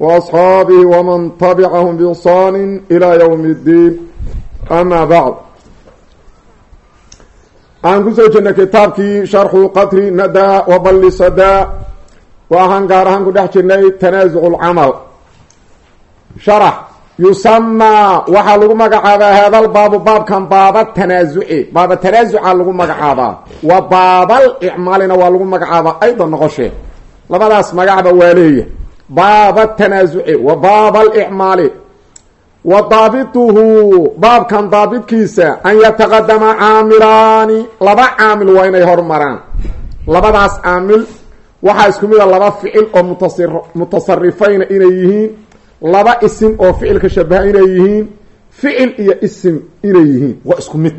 وأصحاabه وman تبcahm بإحsaan إlى yوم الdiin ama bعd waxaan kusoo jirnay kitaabkii sharxu qatri nada wabali sada waxaan gaar ahaan ku dhex jirnay tanaasuc اlcamal sharax yusamaa waxaa lagu magacaabaa haadal baabu baabkan baaba tanaasuci baaba tanaasuca lagu magacaabaa wa baabal icmaalina waa lagu magacaabaa ayda noqoshe labadaas magacba waa leeya baaba tanaasuci wa baaba alicmaali wa daabituhu baabkan daabitkiisa an yataqadama caamilaani laba caamil waa inay hormaraan. Labadaas caamil waxaa isku mid laba ficil oo mutas mutasarifayna inay yihiin laba isim oo ficilka shabaha inay yihiin ficil iyo isim inay yihiin waa isku mid.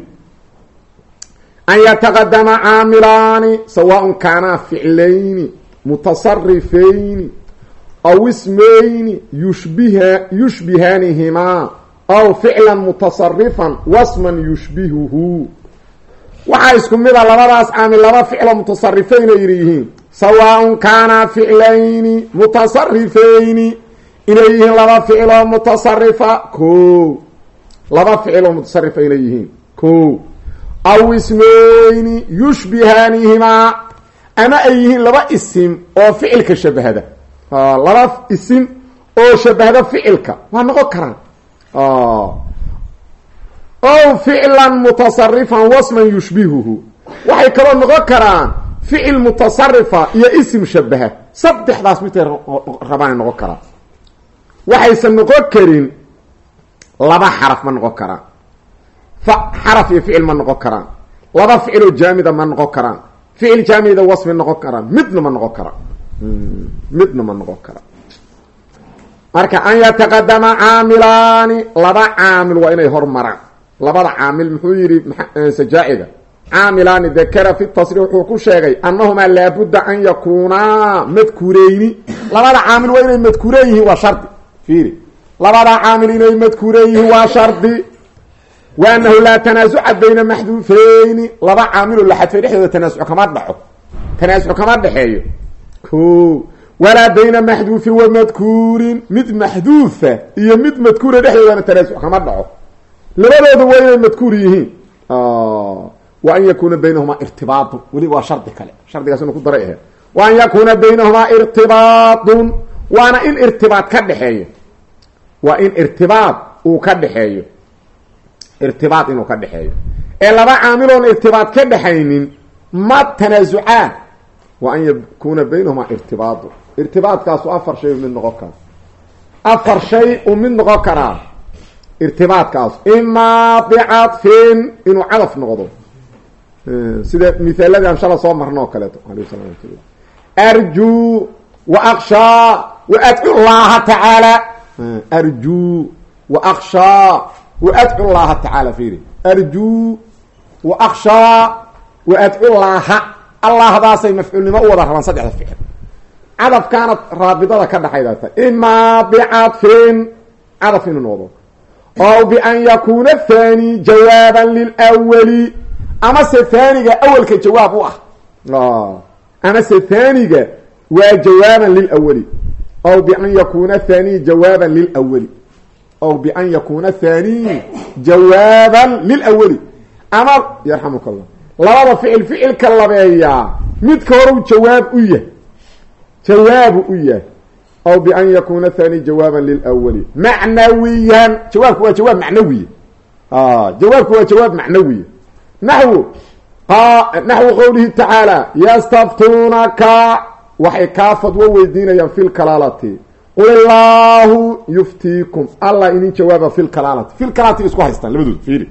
An yataqadama caamilaani sawaaءn kaanaa ficlayni mutasarifayni aw ismayni yushbiha yushbihaanihimaa aw ficlan mutasarifan wasman yushbihuhu waxaa isku mid a labadaas caamil laba ficlo mutasarifayna inay yihiin sawaaءn kaanaa ficlayni mutasarifayni inay yihiin laba ficiloo mutasarifa ko laba ficiloo mutasarifa inay yihiin ko aw ismayni yushbihaanihimaa ama ay yihiin laba isim oo ficilka shabahda laba isim oo shabahda ficilka. Waa noqon karaan. Ow ficlan mutasarifan wasman yushbihuhu. Waxay kaloo noqon karaan ficil mutasarifa iyo isim shabaha. Saddexdaas midkay rabaanay noqon karaan. Waxaysan noqon karin laba xaraf ma noqon karaan. Xaraf iyo ficil ma noqon karaan. Laba ficiloo jaamida ma noqon karaan. Ficil jaamida wasmi noqon karaan. Midna ma noqon karaan midna ma noqon kara. Marka an yataqadama caamilaani laba caamil waa inay hormaraan labada caamil muxuu yihi sajaa-ida caamilaani dakara fi tasriix wuxuu ku sheegay annahumaa laabudda an yakuunaa madkuureyni labada caamil waa inay madkuureen yihiin waa shardi. Fiiri. Labada caamil inay madkuureen yihiin waa shardi. Wa anahu laa tanaasuca bayna maxduufeyni laba caamiloo la xadfay dhexdooda tanaasuc kama dhaco tanaasuc kama dhexeeyo ko walaa bayna maxduufin wa madkuurin. Mid maxduufa iyo mid madkuura dhexdoodana tanaasuc kama dhaco. Labadooda waa inay madkuur yihiin. Wa an yakuuna baynahumaa irtibaadun weliba waa shardi kale. Shardigaas inu ku daray ahe. Wa an yakuuna baynahumaa irtibaadun waana in irtibaad ka dhexeeyo waa in irtibaad uu ka dhexeeyo irtibaad inuu ka dhexeeyo ee laba caamiloon irtibaad ka dhexaynin ma tanaasucaan wa an yakuuna baynahumaa irtibaadu irtibaadkaasu afar shay mid noqon kara afar shay u mid noqon karaa irtibaadkaasu imaa bicadfin inuu cadaf noqdo sida mithaaladii aan shala soo marno oo kaleeto alay salamatullah arjuu wa akshaa wa adcu llaha tacaala arjuu wa akshaa wa adcu llaha tacaala fiiri arjuu allahdaasay mafcuulnimo u wada rabaan saddexda ficil cadafkaana raabidada ka dhaxayda ta imaa bicadfin cadaf inuu noqdo. Ow bian yakuuna thani jawaaban lilwali amase thaniga awelka jawaab u ah? Amase thaniga waa jawaaban lilawali ow bian yakuuna thani jawaaban lilawali ow bian yakuuna thani jawaaban lilawali ama yarxamuka labada ficil ficilka labeeyaa midka hore u jawaab u yahay. Jawaabu u yahay. Aw bian yakuuna thani jawaaban lilawali macnawiyan. Jawaabku waa jawaab macnawiya jawaabku waa jawaab macnawiya naxwu. Naxwu qowlihi tacaala yastaftuunaka waxay kaa fadwo weydiinayaan fi lkalaalati qul illaahu yuftiikum. Allah inin jawaaba fi lkalaalati fi lkalaalati isku haystaan labadood fiiri.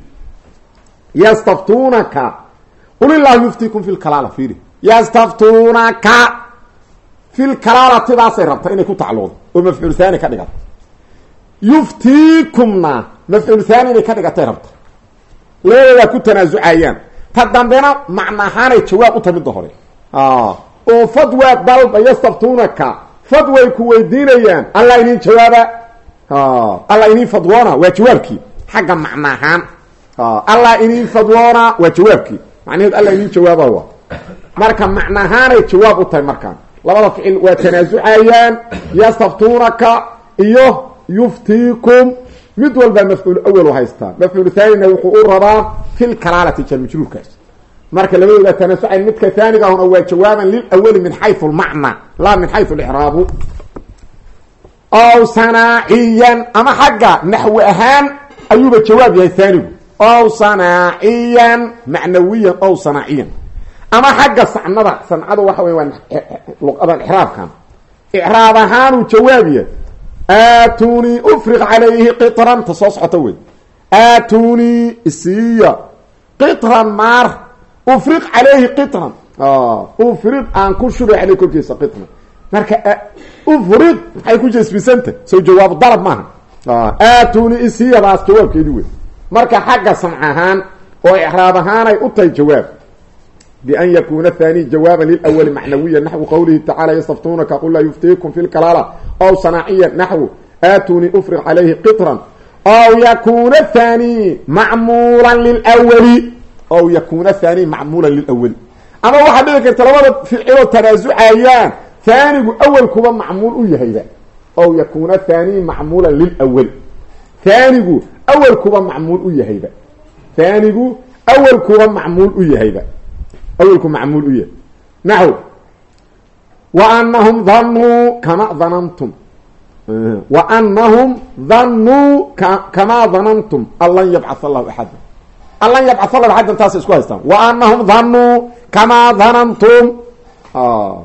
Yastaftuunaka qul illahu yuftiikum fi lkalaala fiiri. Yastaftuunaka fi lkalaalatidaasay rabta inay ku tacluudo oo mafcuul haani ka dhigato yuftiikumna mafcuul haani inay ka dhigatay rabta. Labadoodaa ku tanaasucayaan ta dambena macna ahaanay jawaab u tamidda hore oo fadwa dalba yastabtuunaka fadway ku weydiinayaan. Alla inin jawaaba. Alla inin fadwoona waa jawaabkii. Xagga macna ahaan. Alla inin fadwoona waa jawaabkii macnaheed alla inin jawaaba waa. Marka macna ahaanay jawaab u tahay markaan. Labada ficil waa tanaasucayaan yastaftuunaka iyo yuftiikum. Mid walbaa mafcuul awal u haystaa mafcuul thaanina wuxuu u rabaa fi lkalaalati jalmajruurkaas marka labadooda tanaasucayn midka haaniga ahuna waa jawaaban lilawali min xayu lmacna laa min xayu lcraabu ow sanaaciyan ama xagga naxwi ahaan ayuuba jawaab yahay haanigu ow sanaaciyan macnawiyan ow sanaaciyan ama xagga sacnada sancada waxa wey waa luqadan icraabkan icraab ahaanuu jawaab yahay aatunii ufriq calayhi qitran ta soo socota wey aatunii isiiya qitran maar ufriq calayhi qitran. Ufriq aan ku shubay caleyh korkiisa qitran. Marka ufriq maxay ku jasbisanta soo jawaabu dalab maaha. Aatunii isiiyadaas jawaabkeedi wey marka xagga samc ahaan oo ixraab ahaan ay u tahay jawaab bian yakuuna athani jawaaban lilawali macnawiyan naxwu qowlihi tacaala yastaftuunaka qul laa yuftiikum fi lkalaala aw sanaaciyan naxwu aatunii ufriq calayhi qitran aw yakuuna athani macmuulan lilwali aw yakuuna athani macmuulan lilwali ama waxaa dhici karta labada ficiloo tanaasucayaan haanigu awalkuba macmuul u yahayba aw yakuuna athani macmuulan lilwali anigu awelkuba macmuul u yahayba. Anigu awelkuba macmuul u yahayba. Awelku macmuul u yahay naxw waanahum dhanuu kama danantum waanahum dhanuu kamaa danantum anlan yabcaa allahu axada anlan yabcaa allahu axadan taasa isku haystaan. Waanahum dhanuu kamaa danantum ah.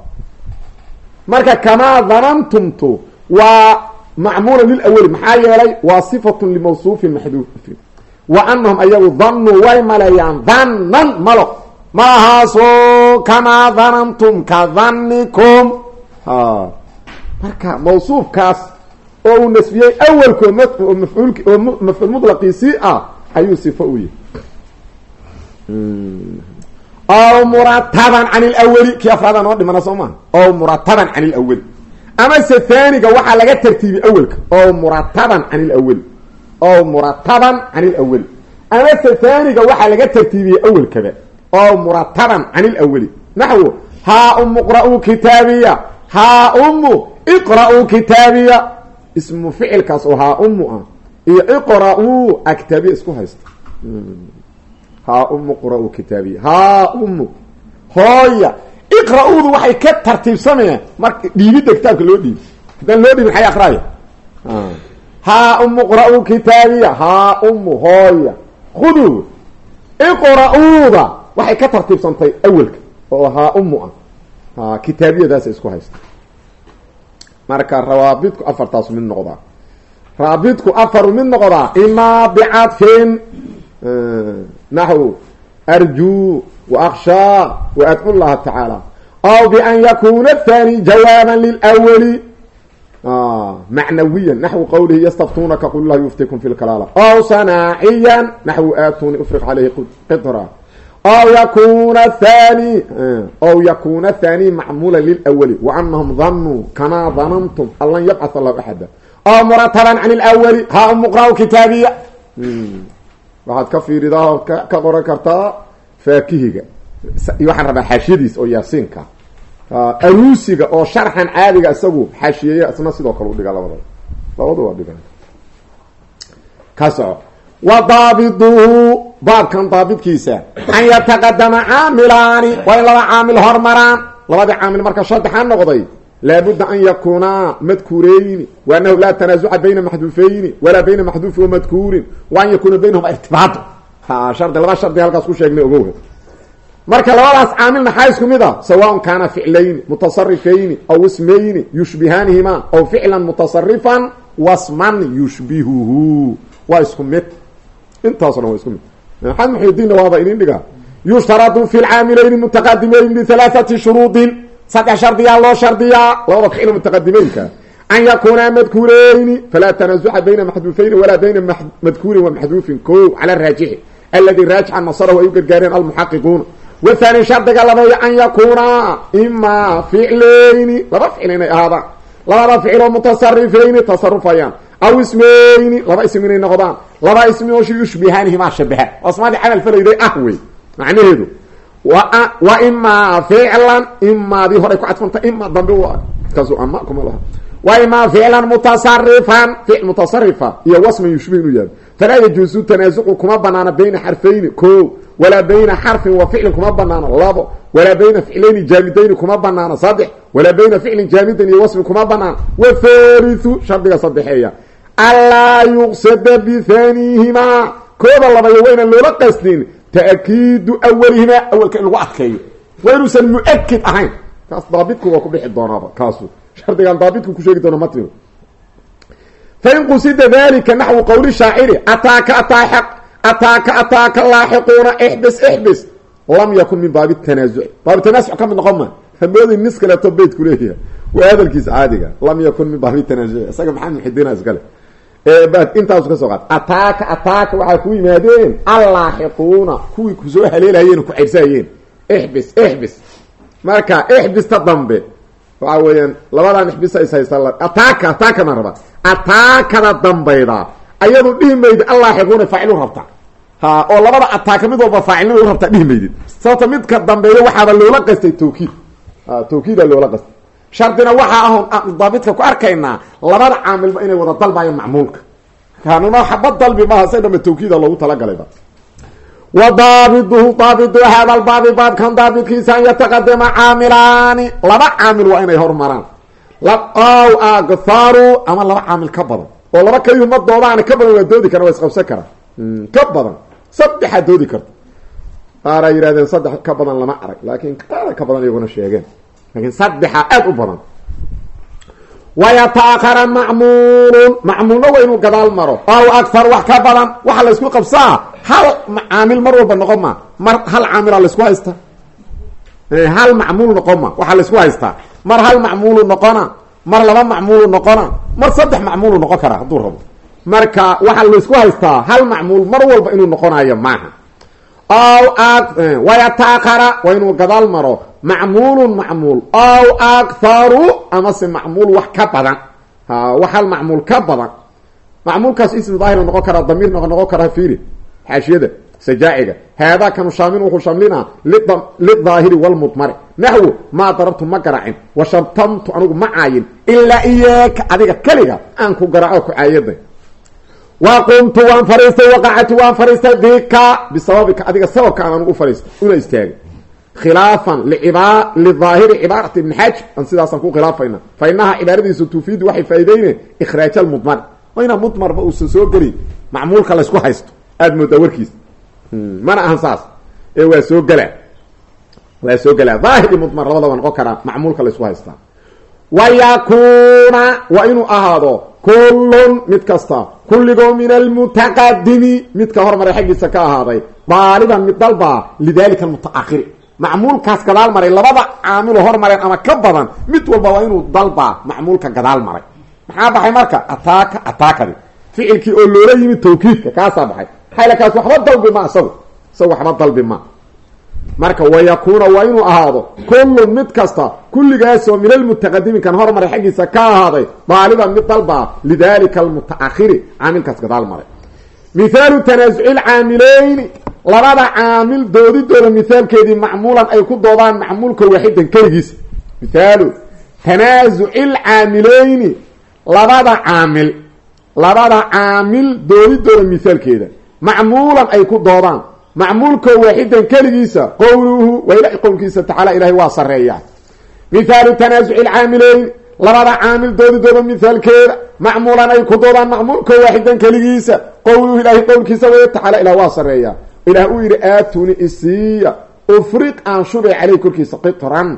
marka kamaa danantumtu waa macmuula lilaweli maxaa yeelay waa sifatun limawsuufin maxduufin wa anahum ayagu danuu way maleeyaan danan malo malahaasoo kamaa danantum ka danikum marka mawsuufkaas oo uu nasbiyey awelko oo mafcuulk oo mafcuul mudlaqiisii ah ayuu sifo u yahay ow murataban can ilaweli kii afraada noo dhimana soo maha ow murataban can ilaweli amase haaniga waxaa laga tartiibiyey awelka. Ow murataban can ilaweli ow murataban can ilaweli amase haaniga waxaa laga tartiibiyey awelkaba. O murataban can ilaweli naxwo haa umu qra-uu kitaabiya. Haa umu iqra-uu kitaabiya. Ismu ficilkaas oo haa umu ah. Iyo iqra-uu isku haysta haa umu qra-uu kitaabiya. Haa umu hooya iqra-uudu waxay ka tartiibsamayaan marka dhiibidda kitaabka loo dhiibi. Haddaan loo dhiibin xay akraya haa umu qra-uu kitaabiya. Haa umu hooya. Khuduu iqra-uuda. Waxay ka tartiibsantay awelka oo haa umu ah. Kitaabiyadaasa isku haysta marka rawaabidku afartaasu mid noqdaa. Raabidku afaru mid noqdaa imaa bicadfin naxw arjuu waakshaa waadcu llaha tacaala aw bian yakuna athani jawaaba lilwali macnawiya naxwu qowlihi yastaftunaka qul lah yuftikum fi lkalaala aw sanaaciya naxwu aatuni ufriq calayhi qitra aw yakuna athani aw yakuna athani macmuula lilawali waanahum danuu kamaa danantum an lan yabcah allahu axada aw murataban can ilawali ha umuqra kitaabiya waxaad ka fiiridaa ka qoran kartaa faakihiga. Waxaan rabaa xaashiyadiis oo yaasiinka. Aruusiga oo sharxan caadiga isagu xaashiyeeya isna sidoo kale u dhiga labadaba. Labadu waa dhiga ka soco wa daabiduhu baabkan daabidkiisa an yataqadama caamilaani waa in laba caamil hormaraan. Labadii caamil marka saddexa noqday laabudda an yakunaa madkuureyni wa anahu laa tanaasuca bayna maxduufeyni walaa bayna maxduufi wa madkuurin wa an yakuuna baynahuma irtibaadu shardi laba shardi halkaas ku sheegnay ogow marka labadaas caamilna xaa isku mid a sawaءn kaana ficlayni mutasarifayni aw ismayni yushbihaanihima aw ficlan mutasarifan wasman yushbihuhu. Waa isku mid. Intaaso dhan waa isku mid. Maxamed muxudiinna waaba idin dhigaa. Yushtaradu fi lcaamilayni mutaqadimeyn bihalaaثati shuruudin. Saddex shardiyaa loo shardiyaa labada ficil mutaqadimeynka an yakuuna madkuureyni falaa tanaasuxa bayna maxduufayni walaa bayna madkuurin wa maxduufin ko cala raajixi aladi raajixa nasarahu ay u gargaareen almuxaqiquuna wathani shardiga labeeyo an yakuuna imaa ficleyni laba ficil inay ahaadaan labada ficiloo mutasarifeyni tasarufayaan aw ismeyni laba ism inay noqdaan laba ismi oo yushbihaanihimaa shabaha asmaadii camal falayday ah wey macnaheedu wa imaa ficlan imaadii horay ku cadfanta ima dambe waa kaasu ama kuma laha wa imaa ficlan mutasarifan falaa yajuusu tanaasuqu kuma banaana bayna xarfayni ko walaa bayna xarfin wa ficlin kuma banaano labo walaa bayna ficlayni jaamidayni kuma banaano saddex walaa bayna ficlin jaamidan iyo wasmin kuma banaano wathalithu shardiga saddexeeya. Anlaa yuqsada bihaniihimaa kooda labayo waynan loola qasdin ta'kiidu awalihimaa awalka in lagu adkeeyo. Waa inuusan mu'akid ahayn. Kaas daabitku waa ku dhixi doonaaba kaasu fain qusida dalika naxwu qowli shaaciri ataaka ataa ataaka ataaka laaxiquuna ixbis ixbis lam yakun min baabi tanaasuci baabi tanaasuc ka mid noqon ma hamoodi nis kaleeto beytku leeyahay waa hadalkiisa caadiga lam yakun min baabi tanaasuci isaga maxamed muxidiina iskale intaasu ka soo qaad ataaka ataaka waxaa ku yimaadeen allaaxiquuna kuwii ku soo haleelahayeen ku ceybsahayeen ixbis ixbis marka ixbista dambe waxa weeyaan labadan ixbisa is haysta ataaka ataaka maan rabaa ataakada dambayda. Ayadu dhihi maydi allaaxiquuna faacilu rabtaa ha oo labada ataaka mid walba faacilnima u rabtaa dhihi maydid sababta midka dambeeya waxaaba loola qastay tawkiid. Tawkiida loola qastay. Shardina waxaa ahon daabidka ku arkaynaa labada caamilba inay wada dalbaayaan macmuulka. Kaanuna xabad dalbi maaha se dhama tawkiida loogu talagalayba wa daabiduhu daabidu hada lbaabi baabkan daabidkiisa an yataqadama caamilaani. Laba caamil waa inay hormaraan ow agharu ama laba caamil ka badan. oo laba kaliyu ma doodaan ka badan waa doodi kara waa isqabsan karaa ka badan. Saddexaa doodi karta qaaraa yidhahdeen saddex ka badan lama arag laakiin qaara ka badan iyaguna sheegeen. Lakin saddexa aada u badan. Wayataakara macmuulun macmuulna waa inuu gadaal maro. Aw akar wax ka badan waxa la ysku qabsaa. Hal caamil mar walba noqon ma. Mar hal caamila laysku haysta hal macmuul noqon ma waxaa laysku haystaa. Mar hal macmuulu noqona mar laba macmuulu noqona mar saddex macmuulu noqon karaa hadduu rabo. Marka waxaa laysku haystaa hal macmuul mar walba inuu noqonayo maaha. Aw wayataakara waa inuu gadaal maro macmuulun macmuul. Aw akharu amase macmuul wax ka badan. Wax hal macmuul ka badan. Macmuulkaas ism daahira noqon karaa damiirna noqon karaa fiiri xaashiyada sajaaciga haadaa kanu shaamin wuxuu shamlinaa lidaahiri walmudmari naxwu maa darabtu ma garacin wa shabtamtu anigu ma caayin. Ilaa iyaaka adiga keliga aan ku garaco ku caayaday wa qumtu waan fariistay. Waqacatu waan fariistay. Bika bisababika adiga sababka aan anugu fariistay. Una istaagay. Khilaafan lidaahiri cibaarati ibni xaaj aan sidaasaan ku khilaafayna fa inaha cibaaradiisu tufiidu waxay faaideyne ikhraaj almudmar waa mudmarba uusan soo geli. Macmuulka laysku haysto. Aada moodaa warkiisa mana ahan saas? Ee waa soo gelaa waa soo gelaa daahiri mudmar labadaba noqon karaa macmuulka laysku haystaa. Wa yakuuna waa inuu ahaado kullun mid kasta. Kulligoo min almutaqadimi midka hormaray xaggiisa ka ahaaday. Daaliban mid dalbaa lidalika almutaakiri macmuulkaas gadaal maray. Labada caamilo hormareen ama ka badan mid walba waa inuu dalbaa macmuulka gadaal maray. Maxaa baxay marka? Ataaka ataakadi ficilkii oo loola yimid tawkiidka kaasaa baxay xaylakaas waxba dalbi ma isagu isagu waxba dalbi ma. Marka wayakuuna waa inuu ahaado kullun mid kasta kulligaasoo min almutaqadimi kan hormaray xaggiisa ka ahaaday daaliban mid dalbaa lidalika almutaakhiri caamilkaas gadaal maray mithaalu tanaasuci lcaamileyni labada caamil doodidooda mithaalkeedii macmuulan ay ku doodaan macmuulka waaxidan keligiisa mithaalu tanaasuci lcaamileyni labada caamil labada caamil doodidooda mithaalkeeda macmuulan ay ku doodaan. Macmuulko waaxidan keligiisa qowluhu waa qowlkiisa tacaala ilahay waa sareeyaa mithaalu tanaasuci lcaamileyn labada caamil doodidooda mithaalkeeda macmuulan ay ku doodaan macmuulko waaxidan keligiisa qowluhu ilahay qowlkiisa way tacaala ilah waa sareeyaa ilaah uu yidhi aatuni isiya ufriq aan shubay caleyh korkiisa qitran.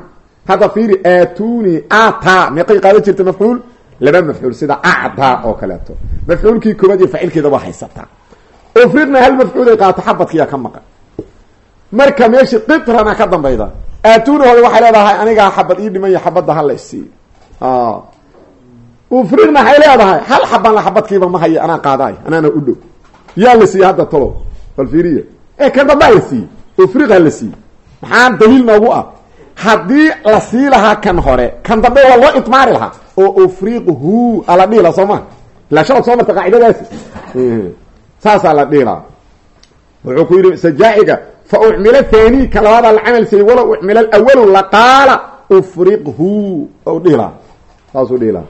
Hadda fiiri aatuni ata meeqay qaadan jirta mafcuul? Laba mafcuul sida acdaa oo kaleeto. Mafcuulkii koobaad iyo faciilkeeda waa haysataa ufridna hal mafcuulay qaato xabadkiyaa ka maqan. Marka meeshii qitrana ka dambayda. Aatuni hooda waxay leedahay anigaa xabad ii dhimanya xabadda hala isiiyo ufriq maxay leedahay hal xaban la xabadkiiba ma hayo anaa qaadaay anaana u dhow. Yaa la siiyey hadda talo bal fiiriya ee kan dambaa la siiyey la siiyey maxaa daliil noogu ah? Haddii la sii lahaa kan hore kan dambe waa loo idmaari lahaa oo ufriqhu ala dhihi laha soo ma. Ilaa shalad soo marta qaacidadaasi saasaa la dhihi lahaa wuxuu ku yidhi sajaaciga fa ucmila thani ka labaada la camal siiyey walow ucmila awalu laqaala ufriqhu. Lahaa saasuu dhihi lahaa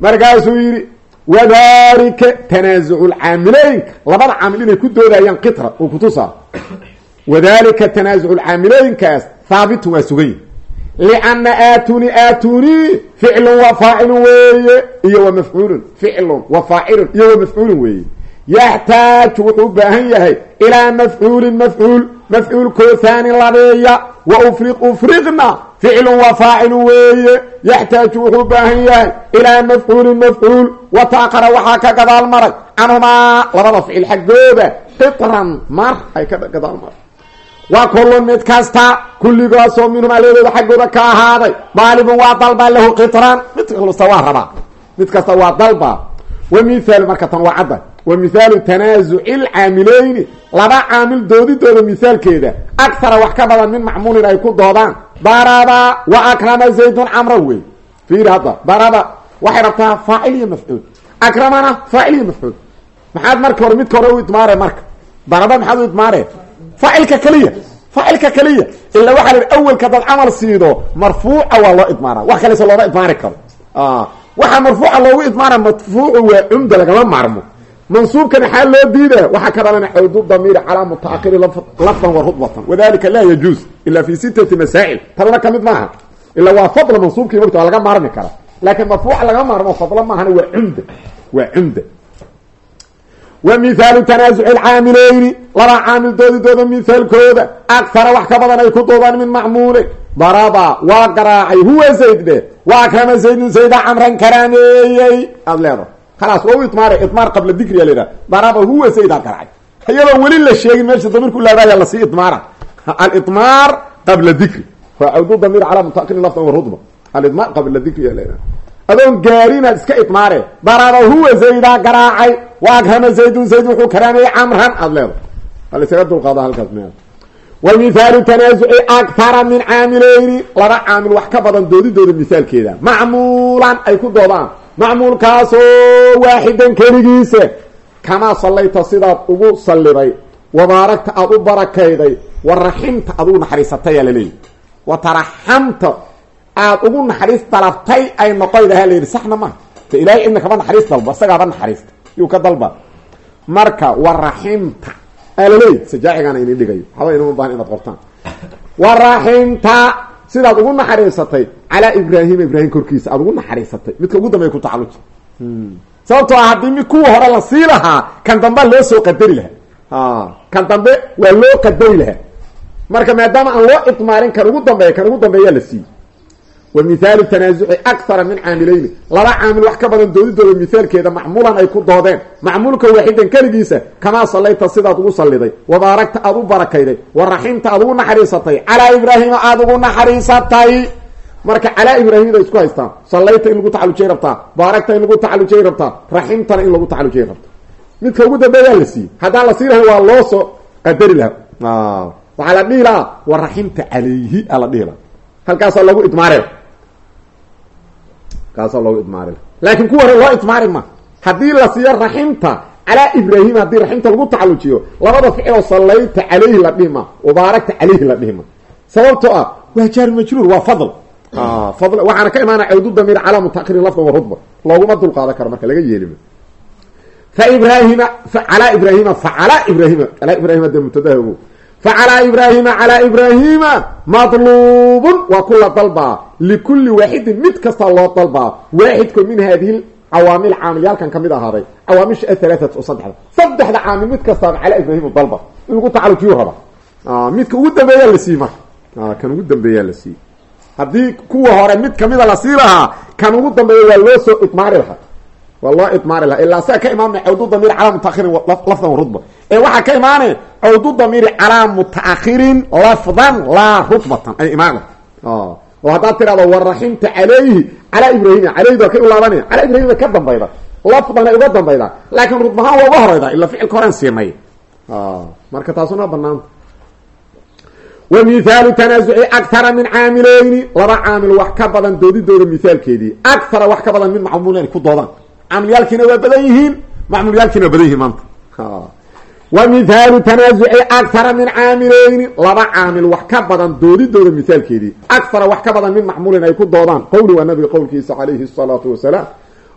markaasuu yidhi wadalika tanaasucu lcaamileynka labada caamil inay ku doodayaan qitra uu kutusaa wadalika tanaasucu lcaamilooyinkaas haabitun waa sugan yihi lianna aatuni aatuni ficlun wa faacilun weeye iyo wa mafcuulun ficlun wa faacilun iyo wa mafcuulun yaxtaaju wuxuu u baahan yahay ilaa mafcuulin mafcuul mafcuulkoo haani labeeya wa ufriq ufriqna ficlun wa faacilun weeye. Yaxtaaju wuxuu u baahan yahay ilaa mafcuulin mafcuul wa taaqara waxaa ka gadaal maray. Canhumaa labada ficil xaggooda qitran mar ay ka gadaal maray. Wa kullun mid kasta kulligaasoo minhumaa labadooda xaggooda ka ahaaday daalibun waa dalba lahu qitran mid kasta waa rabaa mid waa waa wa mithaalu tanaasuci lcaamileyni laba caamil doodidooda mithaalkeeda. Akhara wax ka badan min macmuulin ay ku doodaan. Daraba wa akrama zaydun camran wey. Fiiri hadda daraba waxay rabtaa faacil iyo mafcuul. Akramana faacil iyo mafcuul. Maxaad marka hore midka hore u idmaare marka. Daraba maxaad u idmaare? Faacilka keliya faacilka keliya. Ila waxaa la yidhi awelka dad camal siido marfuuca waa loo idmaara. Wax kalese looma idmaari mansuubkan xaa loo diida waxaa ka dhalana cawdu damiiri calaa mutaakiri lafdan wa rudbatan wadalika laa yajuuz ila fi sitati masaa'il talna ka mid maaha ila waa fadla mansuubkii mogta waa laga maarmi kara laakiin marfuuca laga maarmo fadla maahana waa cumda waa cumda wa mithaalu tanaasuci lcaamileyni laba caamil doodidooda mithaalkooda akhara wax ka badan ay ku doodaan min macmuule daraba waa garaacay huwa zayd dhe wa akrama zaydun zayda camran karaameeyey khalaas waa u idmaare idmaar qabla dikriya la yidhaha daraba huwa zaydaa garaacay iyadoo weli la sheegin meesha damiirku laabaya la sii idmaara alidmaar qabla dikri waa cawdu damiir calaa mutakirin lafdan wa rudba alidmaar qabla dikriya la yidhaha adoon gaarinaad iska idmaare daraba huwa zaydaa garaacay wa akrama zaydun zayd wuxuu karaameeyey camran aada leedahay halasaga dulqaada halkaas meel wa mithaalu tanaasuci akhara min caamileyni laba caamil wax ka badan doodidooda mithaalkeeda macmuulan ay ku doodaan macmuulkaasoo waaxidan keligiisa kamaa sallayta sidaad ugu salliday wabaaragta aada u barakayday. Wa raximta aad ugu naxariisatay aa laleeyahy wa taraxamta aada ugu naxariis dalabtay ay noqoydaha layidhi saxna maha te ilaahay cidna kama naxariis dalbo isagaaba naxariista. Yuu ka dalba. Marka wa raximta. Aa laleeyahy sajaacigaana ini dhigayo. Waxba sidaad ugu naxariisatay calaa ibraahima ibraahim korkiisa aada ugu naxariisatay. Midka ugu dambeya ku tacaluji sababtoo ah haddii mid kuwa hore la sii lahaa kan dambea loo soo qadari lahaa. Kan dambe waa loo qadari lahaa. Marka maadaama aan loo idmaarin kan ugu dambeeya kan ugu dambeeyaa la siiyey wa mithaalu tanaasuci akhara min caamileyni laba caamil wax ka badan doodidooda mithaalkeeda macmuulan ay ku doodeen macmuulka waaxidan keligiisa kamaa sallayta sidaad ugu salliday wabaaragta aada u barakayday wa raximta aada ugu naxariisatay calaa ibraahima aada ugu naxariisatay marka calaa ibraahimda isku haystaan sallayta in lagu tacalujay rabtaa baaragta in lagu tacalujay rabtaa raximtana in lagu tacalujay rabtaa midka ugu dambeeyaa la siiyey haddaan la sii lahayn waa loo soo qadari lahaa waxaa la dhihi lahaa wa raximta calayhi kaasaa loogu idmaari laakiin kuwa loo idmaari ma. Haddii la siiyo raximta calaa ibraahim haddii raximta lagu tacalujiyo labada ficiloo sallayta calayhi la dhihima wabaarakta calayhi la dhihima sababtoo ah waa jaar majruur waa fadl. Fadl waxaana ka imaanaya cawdu damiir calaa mutakirin lafdan wa rudba looguma dulqaadan karo marka laga yeelima. Fa ibraahima calaa ibraahima facalaa ibraahima calaa ibraahima dee mubtadaha facalaa ibraahima calaa ibraahima madluubun waa kula dalbaa likulli waaxidin mid kasta loo dalbaa waaxidko min haadihi cawaamil caamilyaalkan ka mid ahaaday cawaamisha ahalaaat oo saddexda saddexda caamil mid kastaaba calaa ibraahim dalba in lagu tacalujiyu raba midka ugu dambeeyaa la siiyey marka kan ugu dambeeyaa la siiyey haddii kuwa hore mid kamida la sii lahaa kan ugu dambeeya waa loo soo idmaari lahaa waa loo idmaari lahaa ilaa saa ka imaanay cawdu damiir calaa mutaakhirin lafdan wa rudba ee waxaa ka imaanay cawdu damiiri calaa mutaakhirin lafdan laa rudbatan ay imaana oo haddaad tirahdo waraximta calayhi calaa ibrahima calaydu waa kay u laabanaya. Calaa ibrahima ka dambayda. Lafdana uga dambayda. Laakiin rudbahaan waa uga horeyda ila ficilka horen siinay marka taasuna banaanta wa mithaalu tanaasuci akara min caamileyni. Laba caamil wax ka badan doodidooda mithaalkeedii. Akara wax ka badan caamilyaalkiina waa badan yihiin macmuulyaalkiina waa badan yihiin maanta. Wa mithaalu tanaasuci akara min caamileyni. Laba caamil wax ka badan doodidooda mithaalkeedii. Akara wax ka badan min macmuulin ay ku doodaan. Qowli waa nabiga qowlkiisa calayhi salaatu wasalaam.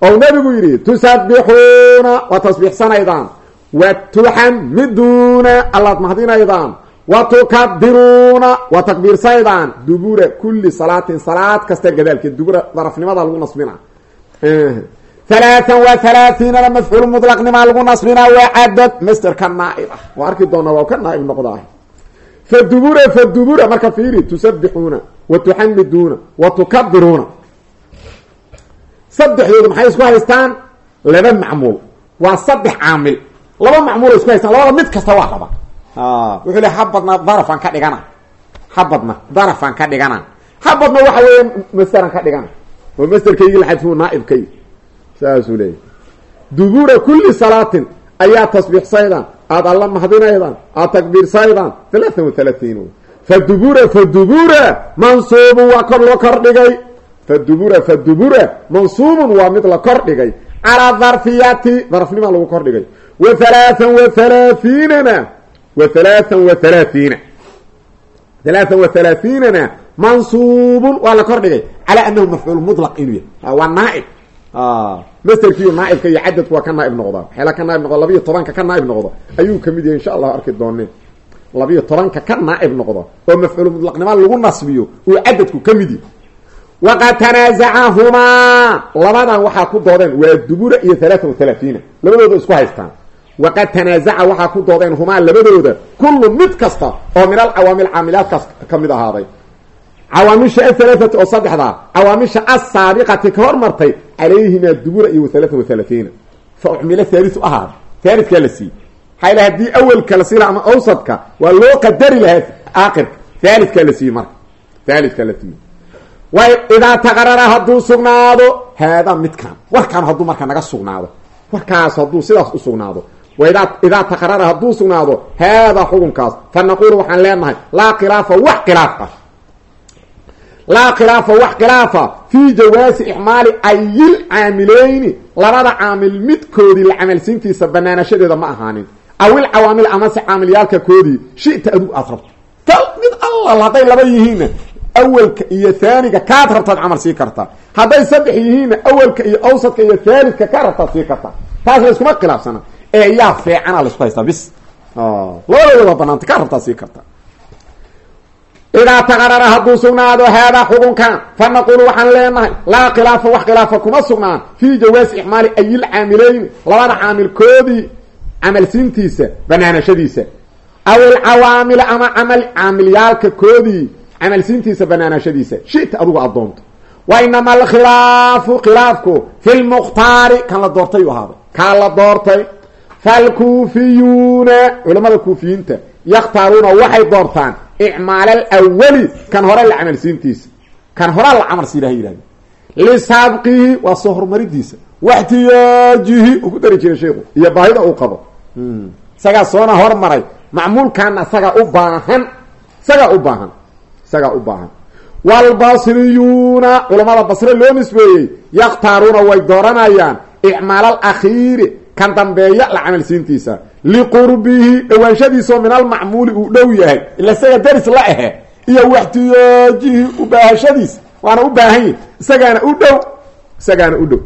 Ou nabigu yidhi tusabbixuuna waa tasbiixsanaydaan wa tuxamiduuna allaad mahdinaydaan wa tukabiruuna waa takbiirsanaydaan dubura kulli salaatin salaad kasta gadaalkeed. Dubura darafnimada lagu nasbina halaatan wa halaatiinana mafcuul mutlaqnimaa lagu nasbinaa waa cadad masterka naaib. Ah waa arki doonaa waa ka naaib noqdaa fa dubura fa dubura marka fiiri tusabbixuuna wa tuxamiduuna wa tukabiruuna saddexdooda maxay isku haystaan? Laba macmuul. Waa saddex caamil. Laba macmuul isku haystaan labada mid kasta waa laba. Wuxuu le habadna darafaan ka dhigana. Habadna darafaan ka dhigana. Habadna waxa weeya masteran ka dhigana. Oo masterkaygi laxadfu naaibkay saasuu leeyahy. Dubura kulli salaatin ayaa tasbiixsaydaan aada alla mahdinaydaan aada takbiirsaydaan halaatan wa halaatiin fa dubura fa dubura mansuubun waa kor loo kor dhigay. Fa dubura fa dubura mansuubun waa mid la kor dhigay. Calaa darfiyati darafnimaa lagu kor dhigay. Wa halaatan wa halaahiinana wa halaatan wa halaathiina halaatan wa halaathiinana mansuubun waa la kor dhigay. Calaa anahu mafcuul mutlaq inuu yahay. Waa masterkiiyo naaibka iyo cadadku waa ka naaib noqdaa waxyaala ka naaib noqda labiiyo tobanka ka naaib noqdo. Ayuu ka mid yahay insha allah arki doone labiiyo tobanka ka naaib noqdo. Oo mafcuul mutlaqnima lagu nasbiyo uu cadadku ka mid yahy waqad tanaasacahumaa labadan waxaa ku doodeen waa dubura iyo halaatan wa halaathiina labadooda isku haystaan. Waqad tanaasaca waxaa ku doodeen humaa labadooda kullu mid kasta oo min alcawaamil caamilaadkaas ka mid ahaaday cawaamisha ahalaaati oo saddexdaa cawaamisha asaabiqati ka hormartay calayhimaa dubura iyo waalaatan wa halaatiina fa ucmila haaliu ahaada haalidkaa la siiyey. Maxaa ila haddii awelka la siila ama awsadka waa loo qadari lahaa aakirka haalidkaa la siiyey marka. Haalidkaa la siiyey. Way idaa taqarara hadduu sugnaado haadaa midkaan. Warkaan marka naga sugnaado. Warkaas hadduu sidaas u sugnaado. Idaa taqarara hadduu sugnaado haadaa xukunkaas. Fa naquulu waxaan leenahay laa khilaafa wax khilaaf ah laa khilaafa wax khilaafa. Fii jawaasi ixmaali ayil caamileyni labada caamil midkoodii la camalsiintiisa banaanashadeeda ma ahaanin. Awil cawaamil amase caamilyaalka koodii shita adug aad rabto. Tal mid allal hadday laba yihiinna awelka iyo haaniga kaad rabtaad camal sii kartaa hadday saddex yihiinna awelka iyo awsadka iyo haalidka ka rabtaad sii kartaa taas la iskuma khilaafsana. Ee yaa feecana la isku haystaa bis. Labadooda waa banaanta ka rabtaad sii kartaa idaa taqarara hadduu sugnaado haadaa xukunkan fa naqulu waxaan leenahay laa khilaafa wax khilaafa kuma sugnaan fii jawaasi ixmaali ayil caamileyni labada caamilkoodii camalsiintiisa banaanashadiisa aw ilcawaamila ama camal caamilyaalka koodii camalsiintiisa banaanashadiisa shita adugu addoonto wa inama alkhilaafu khilaafku fi lmukhtaari kan la doortay u ahaaday kaa la doortay falkuufiyuuna culamada kuufiyiinta yakhtaaruuna waxay doortaan icmaal alawali kan hore la camalsiintiisa kan horaa la camal siilaha yihahde lisabqihi waa soo horumaridiisa waxtiyaajihi uu ku dari jiray sheiku iyo baahida uu qabo. Isagaa soona hormaray. Macmuulkaana isagaa u baahan. Isagaa u baahan. Isagaa u baahan. Waalbasriyuuna culamada basre loo nisbeeyey yakhtaaruuna way dooranayaan icmaal alakhiiri kan dambeeya la camalsiintiisa liqurbihi dhawaanshadiisao min almacmuuli uu dhow yahay ila isaga daris la ahe iyo waxtiyaajihi ubaahashadiisa waana u baahan yihi isagaana u dhow isagaana u dhow.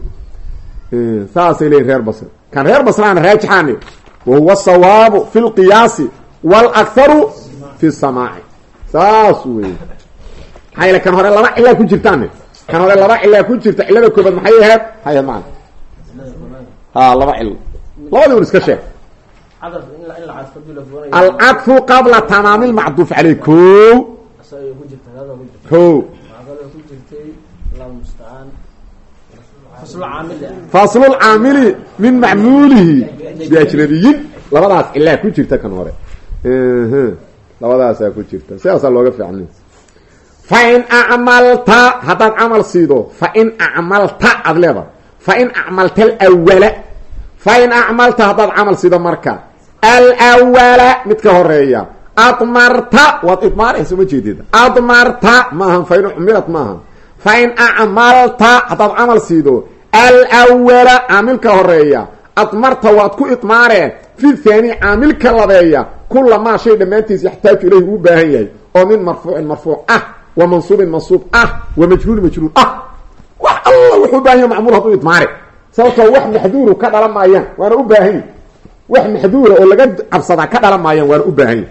Saasay leeyiin reer basre kan reer basraana raajixaani wa huwa asawaabu fi lqiyaasi waalakharu fi samaaci saas wey maxaa yele kan hore laba cilaa ku jirtaan kan hore laba cilaa ku jirta ha laba cilo labadii un iska sheeg alcadfu qabla tamaami lmacduuf caleyh ko ko faslulcaamili min macmuulihi. Biajnabiyin labadaas cilaa ku jirta kan hore. Labadaasaa ku jirta. Sidaasaa looga fiicnay. Fain acmalta haddaad camal siido fain acmalta aad leedahay fain acmalta alwala fain acmalta haddaad camal siido marka alwala mid ka horreeya admarta waad idmaaraysa ma jeedid admarta maahan fain ucmilat maaha fain acmalta haddaad camal siido alwala caamilka horreeya admarta waad ku idmaareen fi thani caamilka labeeya kulamaa shay dhammaantiis yaxtaaju ilayhi uu baahan yahay oo min marfuucin marfuuc ah wa mansuubin mansuub ah wa majruurin majruur ah wax alla wuxuu u baahan yahay macmuul hadduu idmaare sababtoo wax maxduuru ka dhalan maayaan waana u baahan yahy wax maxduura oo laga cabsadaa ka dhalan maayaan waana u baahan yahy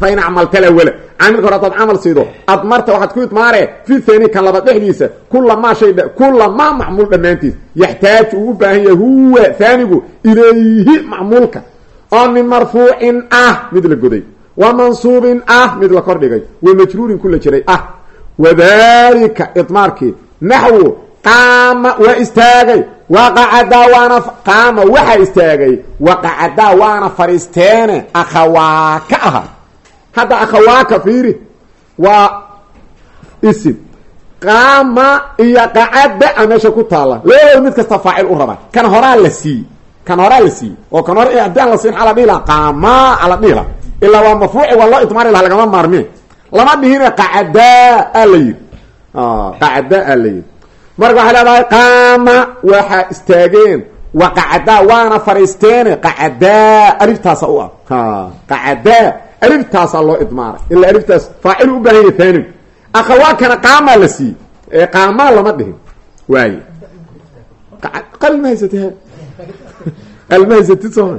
fain acmalta alawala caamilka hore hadaad camal siido admarta waxaad ku idmaaree fi thani kan laba dhexdiisa kulamaa shay kulamaa macmuul dhammaantiis. Yaxtaaju uu u baahan yahay huwa haanigu ilayhi macmuulka oo min marfuucin ah mid la goday. Wa mansuubin ah mid la kordhigay. Wa majruurin kula jiray. Ah wadalika idmaarkii naxwu qaama waa istaagay waqacadaa waana qaama waxaa istaagay waqacadaa waana fadhiisteene akhawaaka aha hadda akhawaaka fiiri waa isim qaama iyo qacada a meesha ku taalla labadooda mid kasta faacil u raba kan horaa la siiyey kan horaa la siiyey oo kan hore haddaan la siin ala dhihila qaama ala dhihila ilaa waa marfuuci waa loo idmaari laha lagama maarmeen lama dhihine qacadaa a la yidhi qacadaa a la yidhi marka waxay leedahay qaama waxaa istaageen wa qacadaa waana fadhiisteene qacadaa aliftaasa u ah qacadaa aliftaasaa loo idmaaray ilaa aliftaas faacil u baahan yahy taanigu akhawaakana qaamaa la siiyey ee qaamaa lama dhihin waaye qalin ma haysatid alma haysatid sooma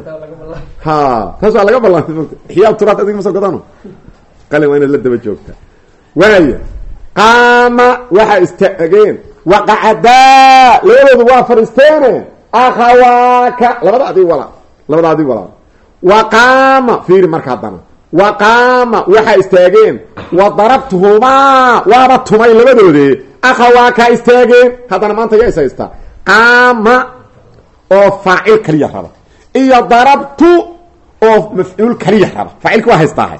ha taas waa laga ballantay mota xiyaa turaad adig ma soo qaama waxaa istaageen waqacadaa labadoodu waa fadhiisteene akhawaaka labada adig walaa labada adig walaa wa qaama fiiri marka haddana wa qaama waxaa istaageen wa darabtuhumaa waaba tumay labadoodee akhawaakaa istaageen haddana maanta yaa is haystaa. Qaama oo faacil kaliya raba. Iyo darabtu oo mafcuul kaliya raba. Faacilka waa haystaahay.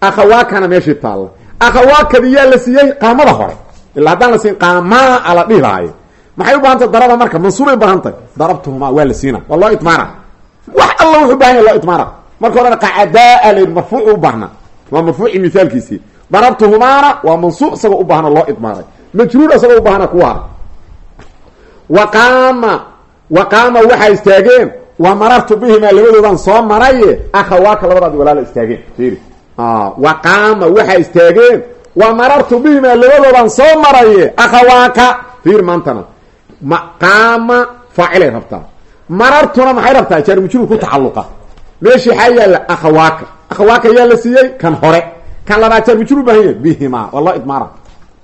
Akhawaakana meeshii taalla akhawaakadi yaa la siiyey qaamada hore. Ilaa haddaan la siin qaamaa ala dhihi lahaaye maxay u baahantay darada marka? Mansuubay baahantay. Darabtuhumaa waa la siina waa loo idmaara wax alla wuxuu baahan yahy loo idmaara marka horena qacadaa la marfuuc u baahna. Waa marfuuci mithaalkiisii darabtuhumaana waa mansuub isagoo u baahna loo idmaaray majruur isagoo u baahna kuwa haray wa qaama wa qaama waxaa istaageen. Wa marartu bihimaa labadoodan soo maraye. Akhawaaka labadaadi walaala istaageen fiiri wa qaama waxaa istaageen wa marartu bihimaa labadoodan soo maraye akhawaaka fiir maantana ma qaama faacilay rabtaa marartuna maxay rabtaa jaar majruur ku tacalluqa meeshii xaa yaalla akhawaaka akhawaaka yaa la siiyey kan hore kan labaad jaar majruur baahan yahay bihimaa waa loo idmaara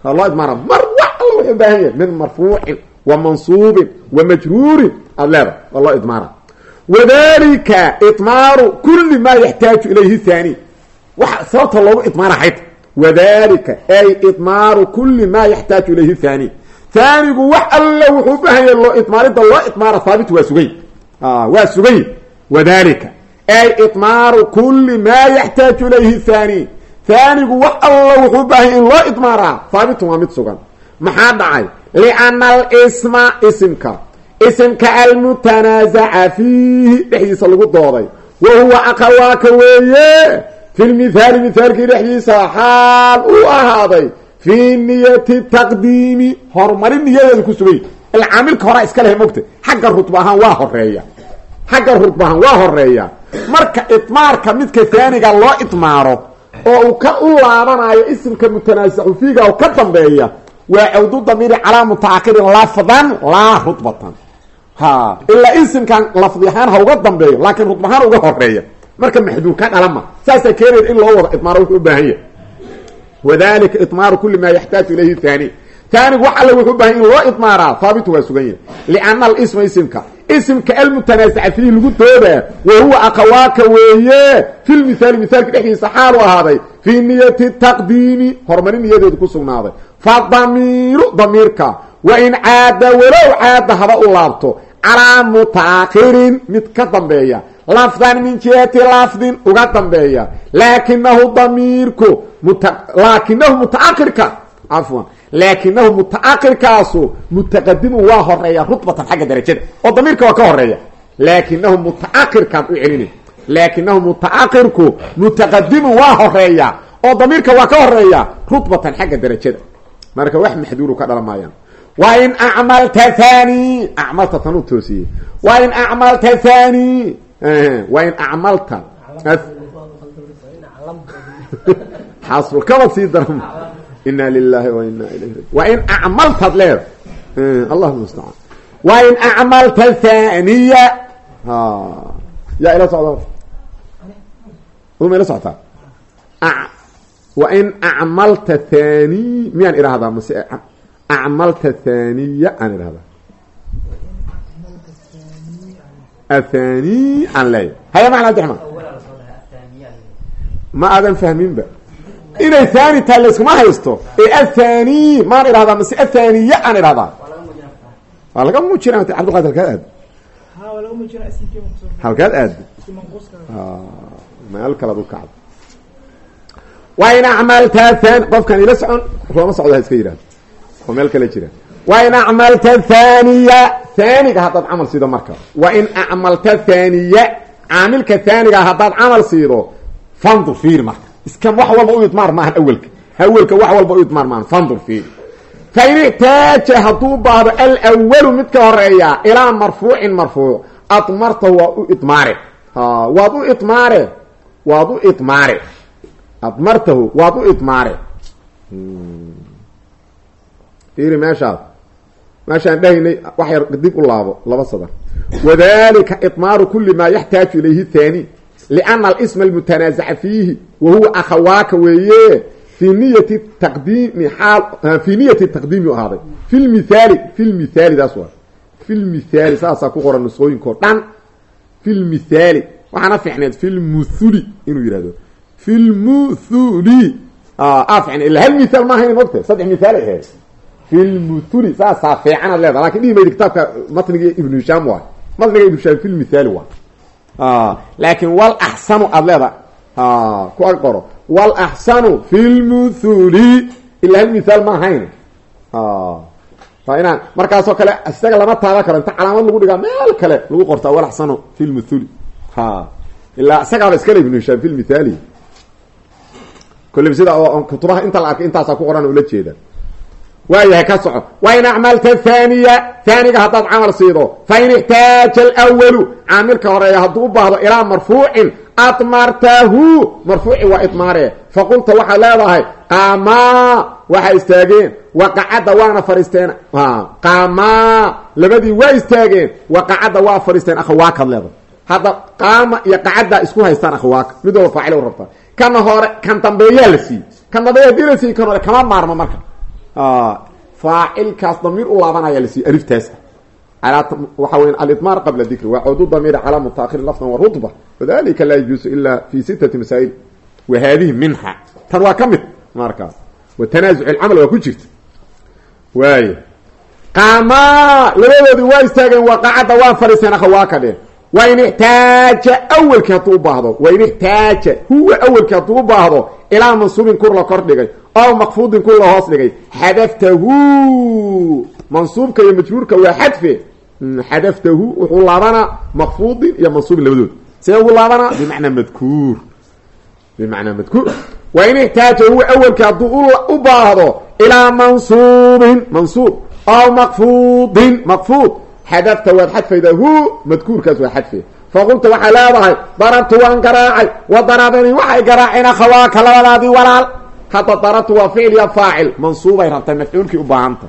waa loo idmaara mar wax alla wuxuu baahan yahay min marfuucin wa mansuubin wa majruurin aada leeda waa loo idmaara wadalika idmaaru kuli maa yaxtaaju ilayhi waxa sababta loogu idmaara xayd wadalika ay idmaaru kuli maa yaxtaaju ilayhi thani haanigu wax alla wuxuu ubaahan yahay loo idmaaridda loo idmaara haabit waa sugay. Waa sugay. Wadalika ay idmaaru kuli maa yaxtaaju ilayhi thani haanigu wax alla wuxuu ubaahan yahy in loo idmaaraa haabitun waa mid sugan. Maxaa dhacay? Liana alisma isimka. Isimka almutanaasaca fiihi dhexdiisa lagu dooday. Wa huwa weeye fi lmithaali mithaalkii dhexdiisa xaal uu ahaaday fii niyati taqdiimi horumarin niyadeeda ku sugay ilcaamilka horaa iska lehe mogta xagga rutba ahaan waa horreeya xagga rutba ahaan waa horreeya marka idmaarka midka taaniga loo idmaaro oo uu ka u laabanayo isimka mutanaasacu fiiga oo ka dambeeya waa cawdu damiiri calaa mutaakirin lafdan laa rutbatan ha ilaa isimkan lafdi ahaan ha uga dambeeyo laakiin ahaan uga horreeya marka maxduur ka dhalama saasaa keenaya in loo wada idmaaro wuxuu u baahan yahay. Wadalika idmaaru kuli maa yaxtaaju ilayhi thani taanigu wax alle wuxuu ubahan in loo idmaaraa haabitu waa sugan yahay. Liana alisma isimka. Isimka almutanaasaca fiihi lagu doodaa wa huwa akhawaaka weeye. Fi lmithaali mithaalka dhexdiisa xaalu ahaaday fii niyati taqdiimi horumarin niyadeedu ku sugnaaday. Fa damiiru damiirka. Wa in caada walow caada haba u laabto calaa mutaakhirin mid ka dambeeya lafdan min jihati lafdin uga dambeeya. Laakinahu damiirku laakinahu mutaakirka cafwan laakinahu mutaakirkaasu mutaqadimun waa horreeya rutbatan xagga darajada. Oo damiirka waa ka horreeya laakinahu mutaakirkaad u celina laakinahu mutaakirku mutaqadimun waa horreeya oo damiirka waa ka horreeya rutbatan xagga darajada. Marka wax maxduuru ka dhala maayaan. Wa in acmalta thani acmalta tanuu toosiyey. Wa in acmalta thani wa in acmalta. Xaasulkabad sii daran. Ina lilahi wa ina ilayhi raji wa in acmaltaad leeda allahu mustacaan wa in acmalta thaniya yaa ila socda. Ma ila socotaa wa in acmalta thani miyaan idhahdaa mase acmalta thaniya aan idhahdaa athani aan leeya haya macna abdiraxmaan ma aadan fahminba inay thani tahay layskuma haysto ee athani maan idhahdaa mase athaniya aan idhahdaa waa laga muujina cabdiqadir halkaad aad halkaad aad meel kalaad u kacdo wa in acmalta thani qofkan ila socon looma socdo ha iska yidhahdo oo meel kale jira wa in acmalta thaniya thaniga haddaad camal siido marka wa in acmalta thaniya caamilka thaniga haddaad camal siido fandur fiir marka iska wax walba u idmaar maahan awelka awelka wax walba u idmaar maahan fandur fiir fain ixtaaja hadduu baahdo alwalu mid ka horreeya ilaa marfuucin marfuuc admartahu waad u idmaare waad u idmaare waad u idmaare admartahu waad u idmaare meeshaan dhahaynay wax yar dib u laabo laba sadar. Wadalika idmaaru kuli maa yaxtaaju ilayhi thani liana alisma almutanaasaca fiihi wa huwa akhawaaka weeye fi niyati taqdiimi xaal fi niyati taqdiimi u fi lmithaali fi fi lmithaali saasaa ku qoran nusqooyinkao dhan. Inuu yihahdo fi lmuthuli a fiicne illa hal mithaal ma ahayn mogta saddex mithaalay ahayd fi lmuthuli saasaa fiicanaad leeda laakiin dhihi maydi kitaabka matniga ibnu hishaam waay matniga ibnu hishaam fi lmithaali waay laakin wal axsanu aada leeda ku ag wal axsanu fi lmuthuli ila hal mithaal ma ahayn waa inaan markaasoo kale isaga lama taaban karo inta calaamad lagu dhigaa meel kale lagu qortaa wal axsanu fi lmuthuli ha ilaa isagaaba iskale ibnu hishaam fi lmithaali kolley sida oo kutubaha inta la arkay ku qoran ula jeeda waayahay ka soco. Wa in acmalta thaniya thaniga haddaad camal siido fain ixtaaja alwalu caamilka horreeya hadduu u baahdo ilaa marfuucin admartahu marfuuci waa idmaaree faqulta waxaad leedahay qaamaa waxay istaageen. Waqacadda waana fariisteen. Qaamaa labadii waa istaageen. Waqacadda waa fariisteen. Akhawaakaad leedahay hadda qaama iyo qacaddaa isku haystaan akhawaaka mid walba faacil u rabtaa. Kana hore kan dambeeyaa la siiyey. Kan dambeeya haddii la siiyey kan hore kama maarmo marka faacilkaas damiir u laabanaya lasiiy aliftaas ah waxa weya alidmaar qabla dikri waa coodu damiir calaa mutaakhirin lafdan wa rutba wadalika laa yajuusu ila fi sitati masaa'il wa haadihi minha tan waa ka mid markaas wa tanaasuc alcamal waa ku jirta waaya qaamaa labadoodii waa istaageen waqacadda waa fadhiiseen akhawaaka dheen wa in ixtaaja awelkii hadduu u baahdo wa in ixtaaja huwa awelkii hadduu u baahdo ilaa kur la kor ow maqfuudin kur la hoos dhigay xadaftahu mansuubka iyo majhuurka waa xadfe xadaftahu wuxuu laabanaa maqfuudin iyo mansuubin labadood see ugu laabanaa bimacnaa madkuur bimacnaa madkuur wa in ixtaaja huwa awelkii hadduu u baahdo ilaa mansuubin mansuub ow maqfuudin maqfuud xadafta waad xadfayda hu madkuurkaas waa xadfe faqulta waxaa leedahay darabtu waan garaacay wa darabanii waxay garaaceen akhawaaka labadaadii walaal hadda darabtu waa ficil iyo faacil mansuubay rabtay mafcuulkii u baahanta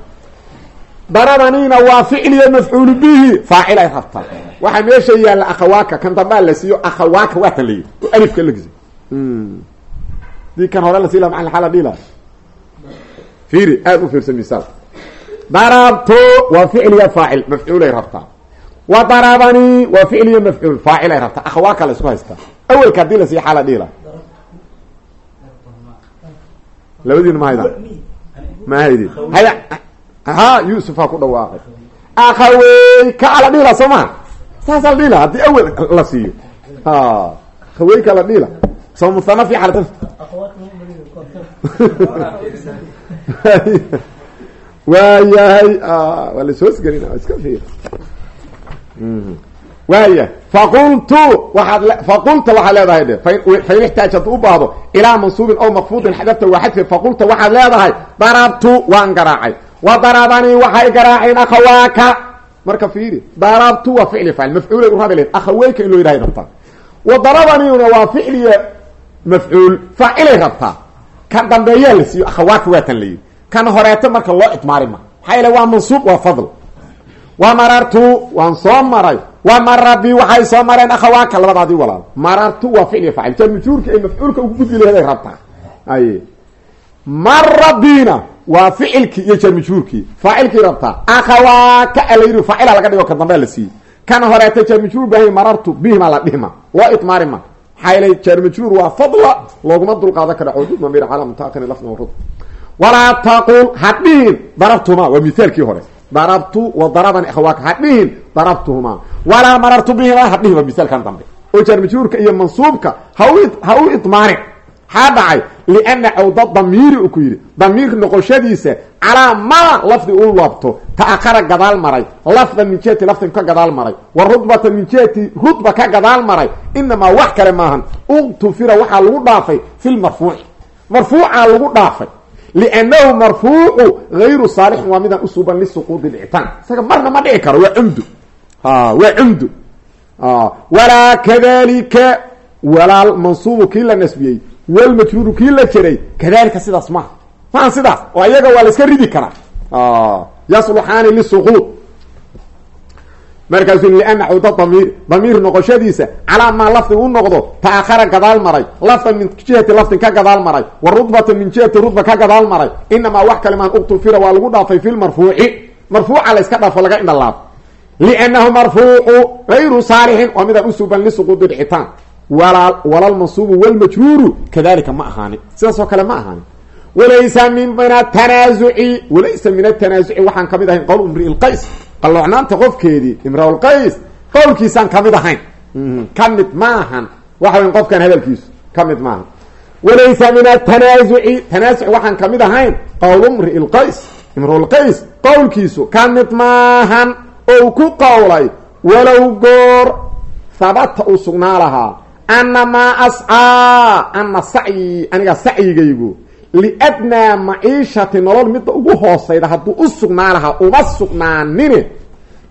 darabaniina waa ficil iyo mafcuulu bihi faacilay rabtaa waxaa meesha yaalla akhawaaka kan dambaa la siiyo akhawaaka waa kan layidhi oo alifka lagsi dii kan hore la sii la maa xala dhila fiiri aada u fiirsan misaal darabtu waa ficil iyo faacil mafcuulay rabtaa. Wa darabanii waa ficil iyo mafcuul faacilay rabtaa. Akhawaaka la isku haystaa. Awelka haddii la siiyo xaala dhiila labadiina ma hayda ma haya ha yuusufaa ku dhawaaqay. Akhaweyka ala dhiila soo maha saas ala dhiila haddii awel la siiyo. Ha khaweyka la dhiila. Soo muhana fi xaalad waayahay waa la soosgelin iska fiir waaya faqultu waaad faqulta waxaad leedahay dhe fain ixtaaj hadduu u baahdo ilaa mansuubin aw maqfuudin xadafta waa xadfi faqulta waxaad leedahay darabtu waan garaacay. Wa darabanii waxay garaaceen akhawaaka. Marka fiiri darabtu waa ficli faacil mafcuulay u rabi leed akhaweyka in loo yidhahay rabtaa. Wa darabaniuna waa ficliya mafcuul faacilay rabtaa. Kan dambeeyaa la siiyo akhawaaka waatan la yidhi. Kan horeeto marka loo idmaari ma maxaa waa mansuub wa marartu waan soo maray wa bi waxay soo mareen akhawaaka labadaadii walaal. Marartu waa ficliya faacil jar majhuurka ay mafcuulka ugu gudbi laheeday aye mara bina waa iyo jar majhuurkii faacilkii rabtaa akhawaaka ala yidhi faacila laga dhigo ka dambe la siiyey. Kan horeeta jar majhuur bahay marartu bihima la dhihma loo idmaari ma. Maxaa yeele jar majhuur waa fadla looguma dulqaadan kara. Cawduud mamir cala mutaakhirin lafna warud walaa taqul hadhihin darabtuma waa mithaalkii hore darabtu wa darabani akhawaaka hadhihin darabtuhuma. Walaa marartu bihima hadhihin waa mithaalkan dambe. Oo jar majhuurka iyo mansuubka ha u idmaarin maxaa dhacay liana cawda damiiri u ku yidhi. Damiir noqoshadiisa calaa maa lafdi u labto ta'akara gadaal maray. Lafdan min jihati lafdin ka gadaal maray. Wa rudbatan min jihati rudba ka gadaal maray. Inamaa wax kale maahan. Uktufira waxaa lagu dhaafay fi lmarfuuci marfuucaa lagu dhaafay liannahu marfuucu gayru saalixin waa midaan usuuban lisuquudi dhicitaan isaga marna ma dhici karo waa cumdu waa cumdu walaa kadalika walaal mansuubu kii la nasbiyey walmajruuru kii la jiray kadalika sidaas maaha maa sidaas oo iyaga waa la iska ridi karaa yasluxaani lisuquud markaasu liana cawda damiir damiir noqoshadiisa calaa maa lafdi u noqdo ta'akhara gadaal maray. Lafdan min jihati lafdin ka gadaal maray. Wa rudbatan min jihati rudba ka gadaal maray. Inamaa wax kale maan uktufira waa lagu dhaafay fi lmarfuuci marfuuca la iska dhaafo laga indhalaabo liannahu marfuucu gayru saalixin waa midaan usuuban lisuquudi dhicitaan wala walalmansuubu walmajruuru kadalika ma ahaanin sidaas oo kale ma ahaanin walaysa min atanaazuci walaysa min atanaasuci waxaan ka mid ahayn qowl imri lqays qalloocnaanta qofkeedii imralqays qowlkiisaan ka mid ahayn. Ka mid maahan. Waxa weyn qofkan hadalkiisu ka mid maahan. Walaysa min atanaasuci tanaasuc waxaan ka mid ahayn qowl imri lqays imrulqays qowlkiisu ka mid maahan ou ku qowlay walow goor habata uu sugnaa lahaa ana maa ascaa ana sacyi aniga sacyigaygu liadnaa maciishati nolol midda ugu hoosayda hadduu u sugnaa lahaa uma sugnaanine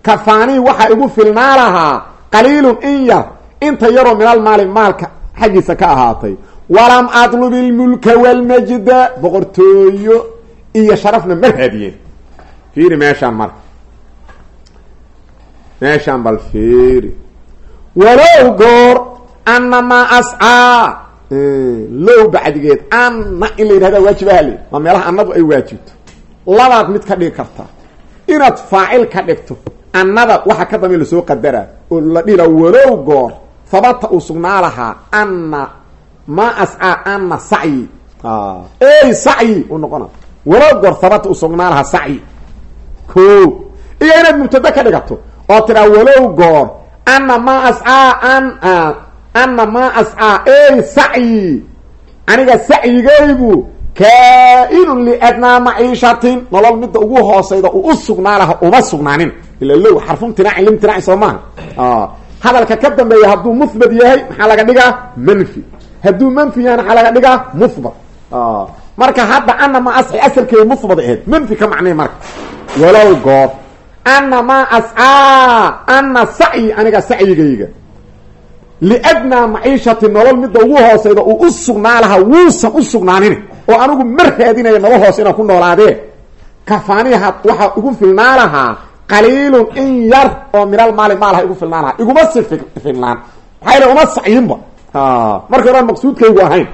kafaanii waxaa igu filnaa lahaa qaliilun in yar inta yaroo minal maali maalka xaggiisa ka ahaatay walam atlub ilmulka walmajda boqortooyo iyo sharafna ma raadiyeen fiiri meeshaan marka meeshaan bal fiiri walow goor ana maa ascaa low bacdigeed anna in la yidhahda waajibaha le waa meelaha annadu ay waajibto. Labaad mid ka dhigi kartaa inaad faacil ka dhigto annada waxa ka dambe la soo qadaraa oo la dhihila walow goor habata uu sugnaa lahaa anna maa ascaa anna sacyi. Ey sacyi u noqona. Walow goor habata uu sugnaa lahaa sacyi. Ko iyo inaad mubtada ka dhigato oo tiraa walow goor ana maa ascaa an ana maa ascaa ey sacyi aniga sacyigaygu kaa-inun liadnaa maciishatin nolol midda ugu hoosayda uu u sugnaa laha uma sugnaanin ila low xarfumtinaacin limtinaaci soo maaha hadalka ka dambeeya hadduu muhbat yahay maxaa laga dhigaa manfi hadduu manfi yahay maxaa laga dhigaa muhbat marka hadda ana maa asci asalkeeda muhbat aheyd manfi ka macnay marka walow goor ana maa ascaa ana sacyi aniga sacyigayga liadnaa maciishati nolol midda ugu hoosayda uu u sugnaa lahaa wuusan u sugnaanin oo anigu ma raadinaya nolol hoose inaan ku noolaadee kafaaniha waxaa igu filnaa lahaa qaliilun in yar oo minal maali maalaha igu filnaa lahaa iguma si filnaan maxaa yale uma sacyinba marka horaan maqsuudkaygu ahayn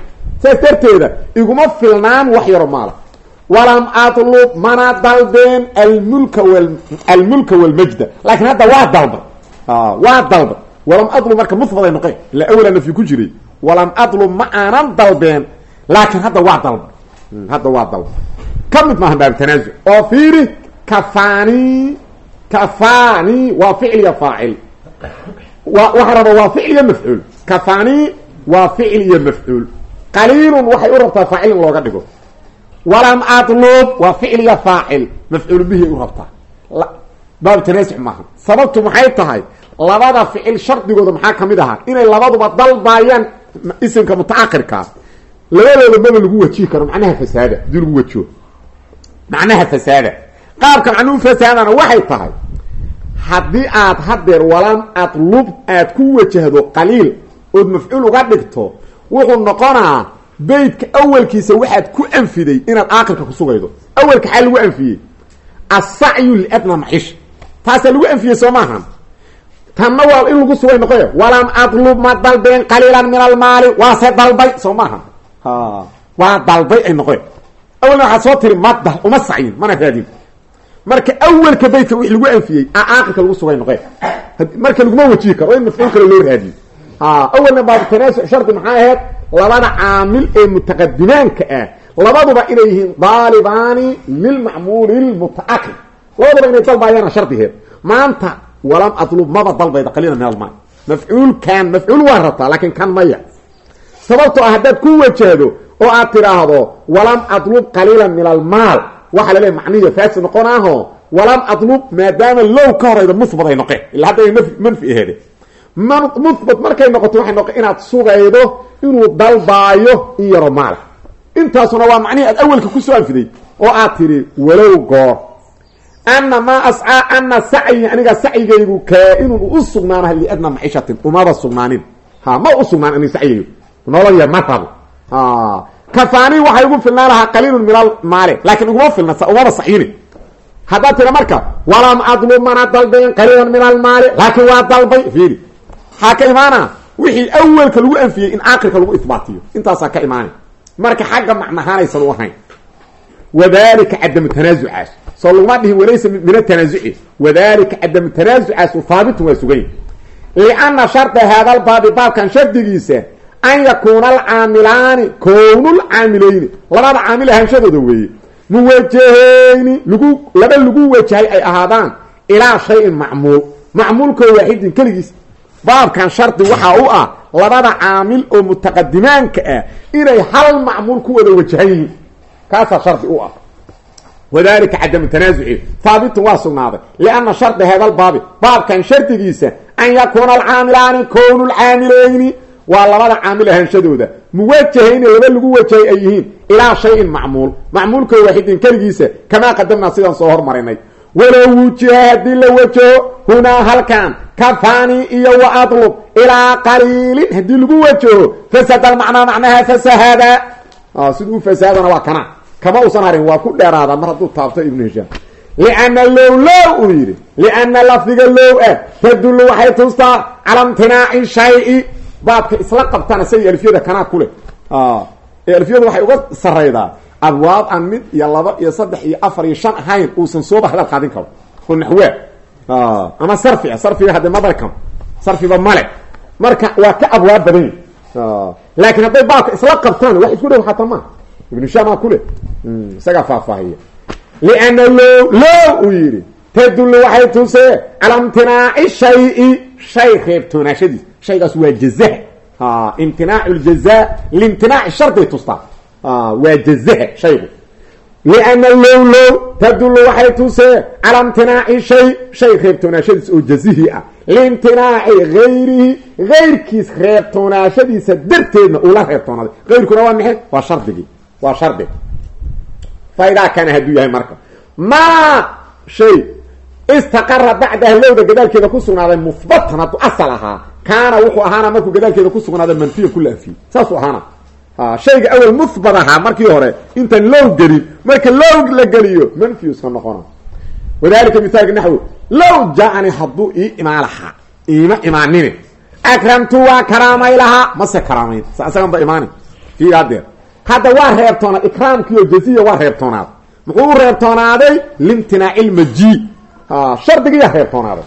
saas darteeda iguma filnaan wax yaro maala walam atlub mana dalbeen almulka almulka walmajda laakiin hadda waa dalba waa dalba walam adlub marka mufbaday noqeen. Ila awala nafyi ku jiray. Walam adlub ma aanan dalbeen. Laakiin hadda waa dalba hadda waa dalba ka mid maaha baab tanaazuc oo fiiri kafani kafani waa ficliya faacil. Wa waxaa raba waa ficil iyo mafcuul. Kafani waa ficil iyo mafcuul. Qaliilun waxay u rabtaa faacil in looga dhigo. Walam atlub waa ficliga faacil. Mafcuul bihi u rabtaa. Maaha sababtu maxay tahay labada ficil shardigooda maxaa ka mid ahaa? Inay labaduba dalbaayaan isimka mutaakirkaa labadooda maba lagu wajihi karo macnaha fasaada haddii lagu wajiho macnaha fasaada. Qaabka macnuhu fasaadana waxay tahay haddii aad hadeer walam atlub aad ku wajahdo qaliil ood mafcuul uga dhigto wuxuu noqonaa beytka awelkiisa waxaad ku anfiday inaad aakhirka kusugaydo awelka xaa lagu anfiyey. Asacyu liadna maciisha taasaa lagu anfiyey soo maahan tanna waa in lagu sugay noqoy walam atlub ma dalbeen qaliilan min almaali waase dalbay? Soo maaha waa dalbay ay noqoy awelna waxaad soo tiri ma dal uma sacyin mana raadin. Marka awelka beytka wix lagu anfiyey a aakhirka lagu sugay noqoy marka laguma wajihi karo in mafcuul kale loo raadiyo awelna baabtanaasuc shardi maxaa ahayd? Labada caamil ee mutaqadimaanka ah labaduba inay yihiin daalibaani lilmacmuuli lmutaakir labaduba inay dalbaayaan shardiheed maanta walam atlub maba dalbayda qaliila min almaal mafcuulkan mafcuul waa rabtaa laakiin kan maya. Sababtoo ah haddaad ku wajahdo oo aad tidhaahdo walam atlub qaliila min almaal waxaa laleeya macnihiyo faasi noqonaaho walam atlub maadaama low ka horayda muhbat ay noqeen. Ila hadda manfi aheede muhbat markay noqoto waxay noqon inaad sugaydo inuu dalbaayo in yaro maala intaasuna waa macnihii aad awelka ku soo anfiday oo aad tidhi walow goor ana maa ascaa ana sacyi aniga sacyigaygu kaa-inun u sugnaanaha liadna maciishatin umaba sugnaanin ha ma u sugnaan ani sacyigaygu nololya ma rabo kafaanii waxay ugu filnaan lahaa qaliilun min almaali laakiin iguma filna umaba sacyini haddaad tira marka walam adlub mana dalbayn qaliilan min almaali laakiin waa dalbay fiiri waxaa ka imaana wixii awelka lagu anfiyey in aakhirka lagu isbaatiyo intaasaa ka imaanay marka xagga macnahaanaysan u ahayn wadalika cadamu tanaasucaas soo laguma dhihin walaysa min atanaasuci wadalika cadamu tanaasucaas haabitun waa sugan lianna sharda haadalbaabi baabkan shardigiisa an yakuuna alcaamilaani kownulcaamilayni labada caamil ahaanshadooda weeye. Muwajaheyni lagu laba lagu wajahay ay ahaadaan ilaa shayin macmuul. Macmuulkoo waaxidin keligiis baabkan shardi waxaa u ah labada caamil oo mutaqadimaanka ah inay hal macmuul ku wada wajahan yihiin kaasaa shardi u ah wadalika cadamu tanaasuci haabitun waa sugnaaday lianna shardi heedalbaabi baabkan shardigiisa an yakuuna alcaamilaani kownu lcaamilayni waa labada caamil ahaanshadooda muwajahayni laba lagu wajahay ay yihiin ilaa shayin macmuul macmuulko waaxidin keligiisa kamaa qadamnaa sidaan soo hormarinay walow wujiha haddii la wajaho hunaa halkan kafani iyo wa adlub ilaa qaliilin haddii lagu wajaho fasada almacnaa macnaha fasahada siduu u fasaadana waa kana kama usan harin waa ku dheeraada mar hadduu taabto ibnu hishaam lianna low low uu yidhi. Lianna lafdiga low ah tadullu waxay tustaa cala imtinaaci shayi. Baabka isla qabtana say alfiyada kanaa ku leh. Ee alfiyadu waxay uga saraydaa abwaab aan mid iyo laba iyo saddex iyo afar iyo shan ahayn uusan sooba hadal qaadin karo. Oo naxwaa ama sarfi ah sarfiga hadde madarkan sarfiba male marka waa ka abwaab badan yi laakiin hadday baabka isla qabtaan wax isku dhow xataa ma ibnu shama kule isagaa faahfaahiya. Lianna low low uu yidhi tadullu waxay tusee cala imtinaaci shayi. Shay reebtoonaashadiis shaygaas waa jazaha imtinaacu ljaza liimtinaaci sharday tustaa waa jazaha shaygu. Lianna low low tadullu waxay tusee cala imtinaaci shay shay reebtoonaashadiis oo jazihii ah. Liimtinaaci gayrihi gayrkiis reebtoonaashadiisa darteedna uu la reebtoonaaday gayrkuna waa maxay waa shardigii waa shardi. Faidaa kana hadduu yahay marka. Maa shay. Istaqara bacdaha lowda gadaalkeeda ku sugnaaday muhbatan hadduu asal ahaa. Kaana wuxuu ahaana markuu gadaalkeeda ku sugnaaday manfiyan kula anfiye saasuu ahaana. Shayga awel muhbat ahaa markii hore intaan low gelin marka low la geliyo manfiuska noqona wadalika misaalka naxwi low jaa-ani hadduu ii imaan lahaa iima imaanine. Akramtu waa karaamay lahaa mase karaamayn. Sa asagan ba imaani. Kii hadeer hadda waa reebtoonaad ikraamkiio jaziya waa reebtoonaaday muxuu u reebtoonaaday? Liimtinaaci lmaji shardigiiyaa reebtoonaaday.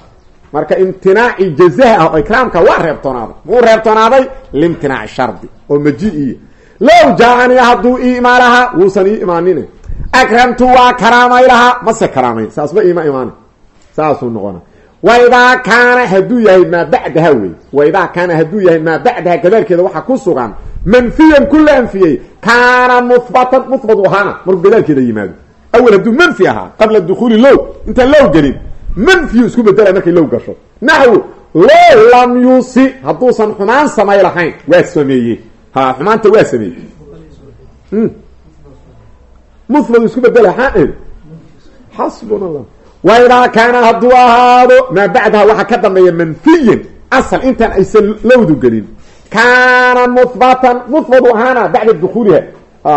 Marka imtinaaci jazaha ah ikraamka waa reebtoonaaday. Muxuu reebtoonaaday? Liimtinaaci shardi oo maji iyo. Low jaa-ani hadduu ii imaan lahaa wuusan ii imaanine. Akramtu waa karaamay lahaa mase karaamayn saasba iima imaani saasuu noqona. Waidaa kaana hadduu yahay maa bacdaha wey waidaa kaana hadduu yahay maa bacdaha gadaalkeeda waxaa ku sugan manfiyan ku la anfiyey kaana muhbatan muhbat u ahaana markuu gadaalkeeda yimaado awel hadduu manfi ahaa qabla dukuuli low intaan low gelin manfiyu isku bedelay markay low gasho naxwu low lam yusi hadduusan xumaan samay lahayn waa sameeye ha xumaanta waa sameeyey muhbatu isku bedela xaa xasbuna allah waidaa kaana hadduu ahaado maa bacdaha waxaa ka dambeeya manfiyan asal intaan aysan lowdu gelin kaana muhbatan muhbatu ahaana bacda dukuuliha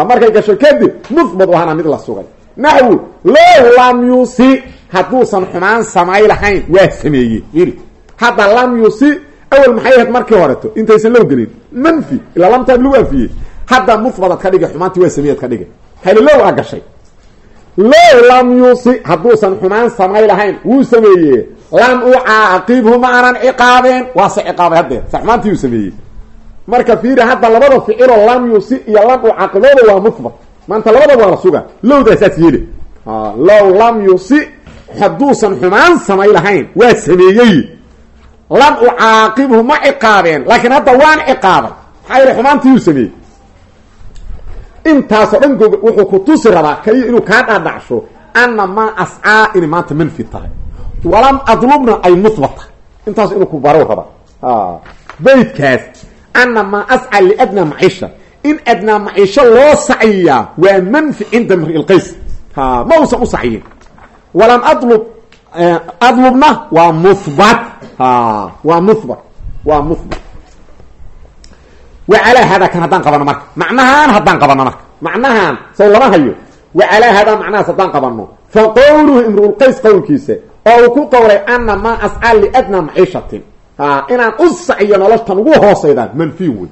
markay gasho kadib muhbat u ahaana mid la sugay. Naxwu low lam yusi hadduusan xumaan samay lahayn waa sameeye yiri hadda lam yusi awel maxay ahayd markii horeto? Intaysan low gelin. Manfi ilaa lamtaan lagu anfiyey hadda muhbatad ka dhigay xumaantii waa sameeyad ka dhigay. Hali low a gashay. Low lam yusi hadduusan xumaan samay lahayn wuu sameeye lam ucaaqibhu ma aanan ciqaabeen waa se ciqaabay haddee sa marka fiiri hadda labada ficiloo lam yusi iyo lam ucaaqibooda waa muhbat maanta labada waa la suga lowdaa saas yeeli low lam yusi hadduusan xumaan samay lahayn waa sameeyey. Lam ucaaqibhu ma ciqaabeen laakiin hadda waan ciqaabay. Maxaa yili xumaantii uu sameeyey. Intaasoo dhan goog wuxuu ku tusi rabaa kaliya inuu kaa dhaadhacsho ana maa ascaa inay maanta manfi tahay. Walam adlubna ay muhbat intaas inuu ku baro raba baydkaas ana maa ascaa liadnaa maciisha in adnaa maciisho loo sacyiyaa waa manfi cinda mriilqays ma uusan u sacyin walam adlub adlubna waa muhbat waa muhbat waa muhbat wacalaa haadaa kan haddaan qabano marka macnahaan haddaan qabano marka macnahaan sow lama hayo wacalaa haadaa macnahaas haddaan qabano fa qowluhu imruulqays qowlkiisa oo uu ku qowlay ana maa ascaa liadnaa maciishatin inaan u sacyo noloshtan ugu hoosaydaa manfiy wey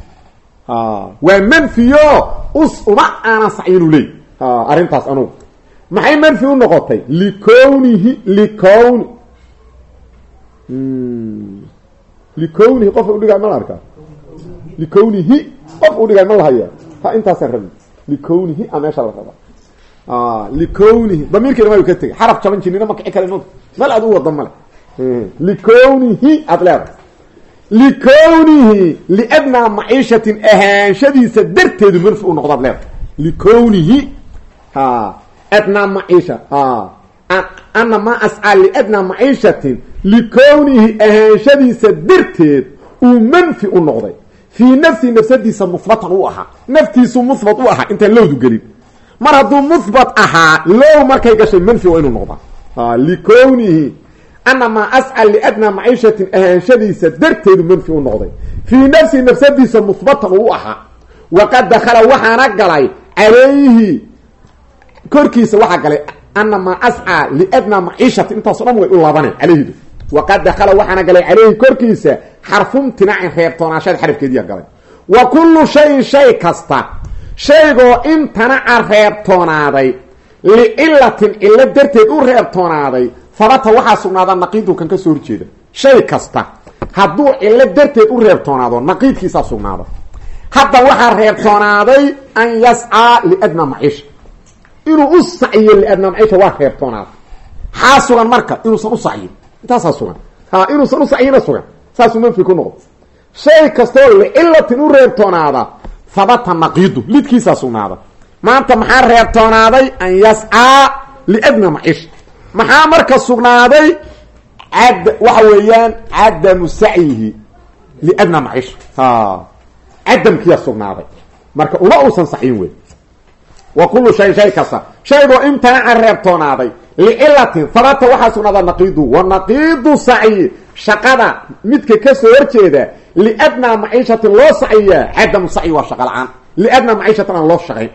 waa manfiyo us uma aanan sacyinu leey. Arrintaas anugu. Maxay manfi u noqotay? Likownihi likowni likownihi qofka udhigaay ma la arkaa? Likownihi qof udhigaay ma la haya ha intaasaan rabi likownihi a meesha la rabaa. Likownihi damiirkeena waa ka tegay. Xaraf jaban jinina ma kici kale mo mal aad u wada male likownihi aada leedahay likownihi liadnaa maciishatin ahaanshadiisa darteedu manfi u noqdaad leedahay likownihi adnaa maciisha ana maa ascaa liadnaa maciishatin likownihi ahaanshadiisa darteed uu manfi u noqday. Fii nafsihi nafsadiisa muhbatan u ahaa. Naftiisu muhbat u ahaa intaan lowdu gelin. Mar hadduu muhbat ahaa low markay gashay manfi waa inuu noqdaa. Likownihi ana maa ascaa liadnaa maciishatin ahaanshadiisa darteedu manfi u noqday fii nafsihi nafsadiisa muhbatan uu ahaa waqad dakala waxaana galay calayhi korkiisa waxaa galay ana maa ascaa liadnaa maciishatin intaaso dhan way u laabaneen calayhidu waqad dakala waxaana galay calayhi korkiisa xarfumtinacin reebtoonaashada xarafkeediya galay wa kullu shayin shay kasta shaygoo imtanaca reebtoonaaday licilatin cilo darteed u reebtoonaaday fabata waxaa sugnaadaa naqiidu kan ka soo horjeeda shay kasta hadduu cilo darteed u reebtoonaado naqiidkiisaa sugnaada hadda waxaa reebtoonaaday an yascaa liadnaa maciisha inuu u sacyo liadnaa maciisha waa reebtoonaada xaa sugan marka inuusan u sacyin intaasaa sugan. Ha inuusan u sacyina sugan. Saasuu manfi ku noqdo shay kastoo licilatin u reebtoonaada habata naqiidu lidkiisaa sugnaada. Maanta maxaa reebtoonaaday an yascaa liadnaa maciisha maxaa marka sugnaaday? Ad waxa weeyaan cadamu sacyihi liadnaa maciisha cadamkiyaa sugnaaday. Marka uma uusan sacyin wey wa kullu shayin shay kasta. Shaygoo imtanaca reebtoonaaday licilatin habata waxaa sugnaadaa naqiidu. Wa naqiidu sacyi. Shaqada midka ka soo horjeeda liadnaa maciishatin loo sacyiyaa. Cadamu sacyi waa shaqa la'aan. Liadnaa maciishatin aan loo shaqayn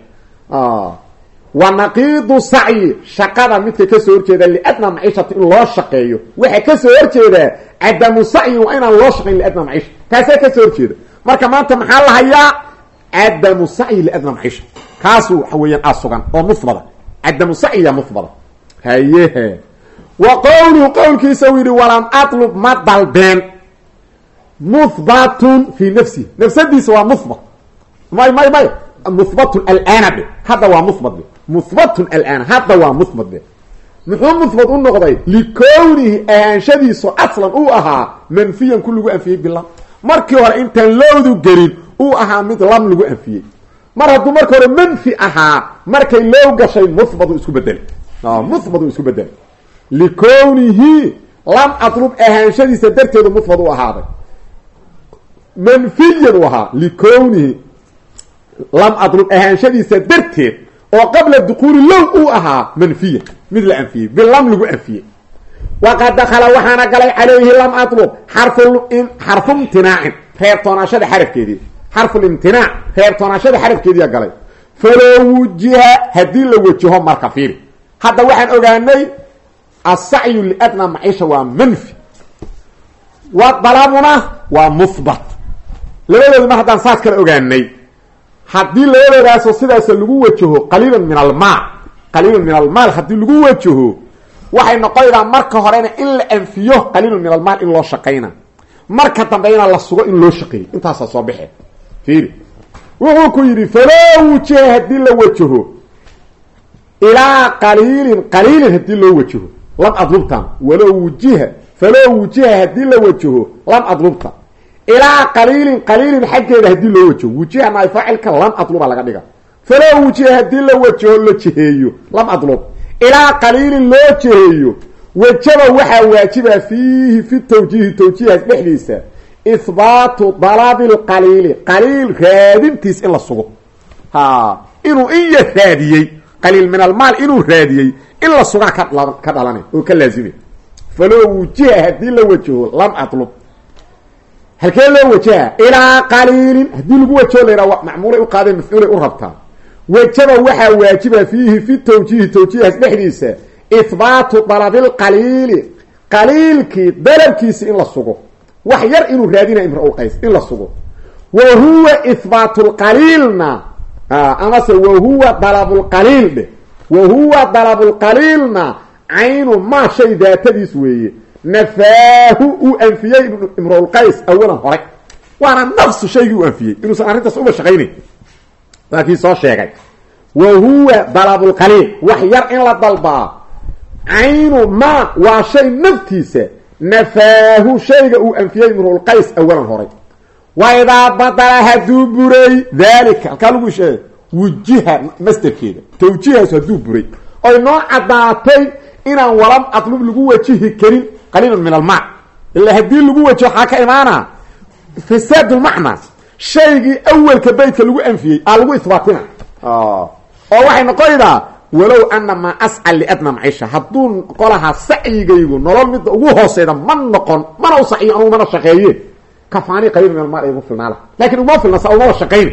wa naqiidu sacyi shaqada midka ka soo horjeeda liadnaa maciishata in loo shaqeeyo. Waxa ka soo horjeedaa cadamu sacyi waa inaan loo shaqayn liadnaa maciisha kaasaa ka soo horjeeda. Marka maanta maxaa la hayaa? Cadamu sacyi liadnaa maciisha kaasu waxa weeyaan a sugan oo muhbada cadamu sacyiya muhbada hayehe wa qowluhu qowlkiisa uu yidhi walam atlub ma dalbeen muhbatun fii nafsihi nafsadiisa waa muhbat may may may. Muhbatun alaana dhe hadda waa muhbat dhe muhbatun alaana hadda waa muhbat dhe muxuu muhbat u noqday? Likownihi ahaanshadiisu aslan uu ahaa manfiyan ku lagu anfiyey bila markii hore intaan lowdu gelin uu ahaa mid lam lagu anfiyey. Mar hadduu marka hore manfi ahaa markay loo gashay muhbatu isku bedelay muhbatu isku bedelay likownihi lam atlub ahaanshadiisa darteedu muhbat u ahaaday. Manfiyan u ahaa likownihi lam atlub ahaanshadiisa darteed oo qabla dukuuli low uu ahaa manfiyan mid la anfiyey bilam lagu anfiyey. Waqad dakala waxaana galay calayhi lam atlub xarfu imtinaacin reebtoonaashada xarafkeedii xarfulimtinaac reebtoonaashada xarafkeediia galay. Faloo wujiha haddii la wajaho marka fiiri. Hadda waxaan ogaanay asacyu liadnaa maciisha waa manfi. Wa dalabuna waa muhbat labadoodi mar haddaan saas kala ogaanay haddii labadoodaasoo sidaas lagu wajaho qaliilan min almaal qaliilan min almaal haddii lagu wajaho waxay noqonaydaa marka horena in la anfiyo qaliilun min almaal in loo shaqayna marka dambeyna la sugo in loo shaqeeyo. Intaasaa soo baxee fiiri. Wuxuu ku yidhi faloo wujiha haddii la wajaho. Ilaa qaliilin qaliilin haddii loo wajaho. Lam adlubtan waloo wujiha faloo wujiha haddii la wajaho. Lam adlubta ilaa qaliilin qaliilin xaggeeda haddii loo wajaho. Wujiha naay faacilka lam adluba laga dhiga faloo wujiha haddii la wajaho la jeheeyo lam adlub ilaa qaliilin loo jeheeyo wajaba waxaa waajiba fiihi fi tawjiihi tawjiihaas dhexdiisa. Ihbaatu dalabi lqaliili qaliil raadintiis in la sugo. Ha inuu in yar raadiyey. Qaliil min almaal inuu raadiyey. In la sugaa ka ka dhalanay oo ka laazimay. Faloo wujiha haddii la wajaho lam halkee loo wajaha ilaa qaliilin haddii lagu wajaho la yidhaha macmuulay u qaadeen mafcuulay u rabtaa wajaba waxaa waajiba fiihi fi tawjiihi tawjiihaas dhexdiisa ihbaatu dalabilqaliili qaliilkii dalabkiisi in la sugo. Wax yar inuu raadina imra-ulqays in la sugo. Wa huwa ihbaatu lqaliilna amase wa huwa dalabulqaliil dheh wa huwa dalabulqaliilna caynu maa shay daatadiis weeye nafaahu uu anfiyey imra-ulqays awalan horay waana nafsu shaygii uu anfiyey inuusan arrintaas uga shaqaynayn waa kii soo sheegay wa huwa dalabulqaliil wax yar in la dalbaa caynu maa waa shay naftiisa nafaahu shayga uu anfiyey imrulqays awalan horay wa idaa badala hadduu buray daalika halkaa lagu sheegay wujiha masderkeeda tawjihaas hadduu buray oy noo caddaatay inaan walam atlub lagu wajihi karin qaliilan min almac ila haddii lagu wajiho waxaa ka imaana fasaadulmacnaa shaygii awelka beytka lagu anfiyey aa lagu isbaatina. Oo. Waxay noqonaydaa walow ana maa asca liadna maciisha. Hadduu noqo lahaa sacyigaygu nolol midda ugu hooseyda ma noqon mana u sacyo anugu mana shaqeeye kafaani qaliil min almaai igu filnaala. Lakin uma filna sa umaba shaqayn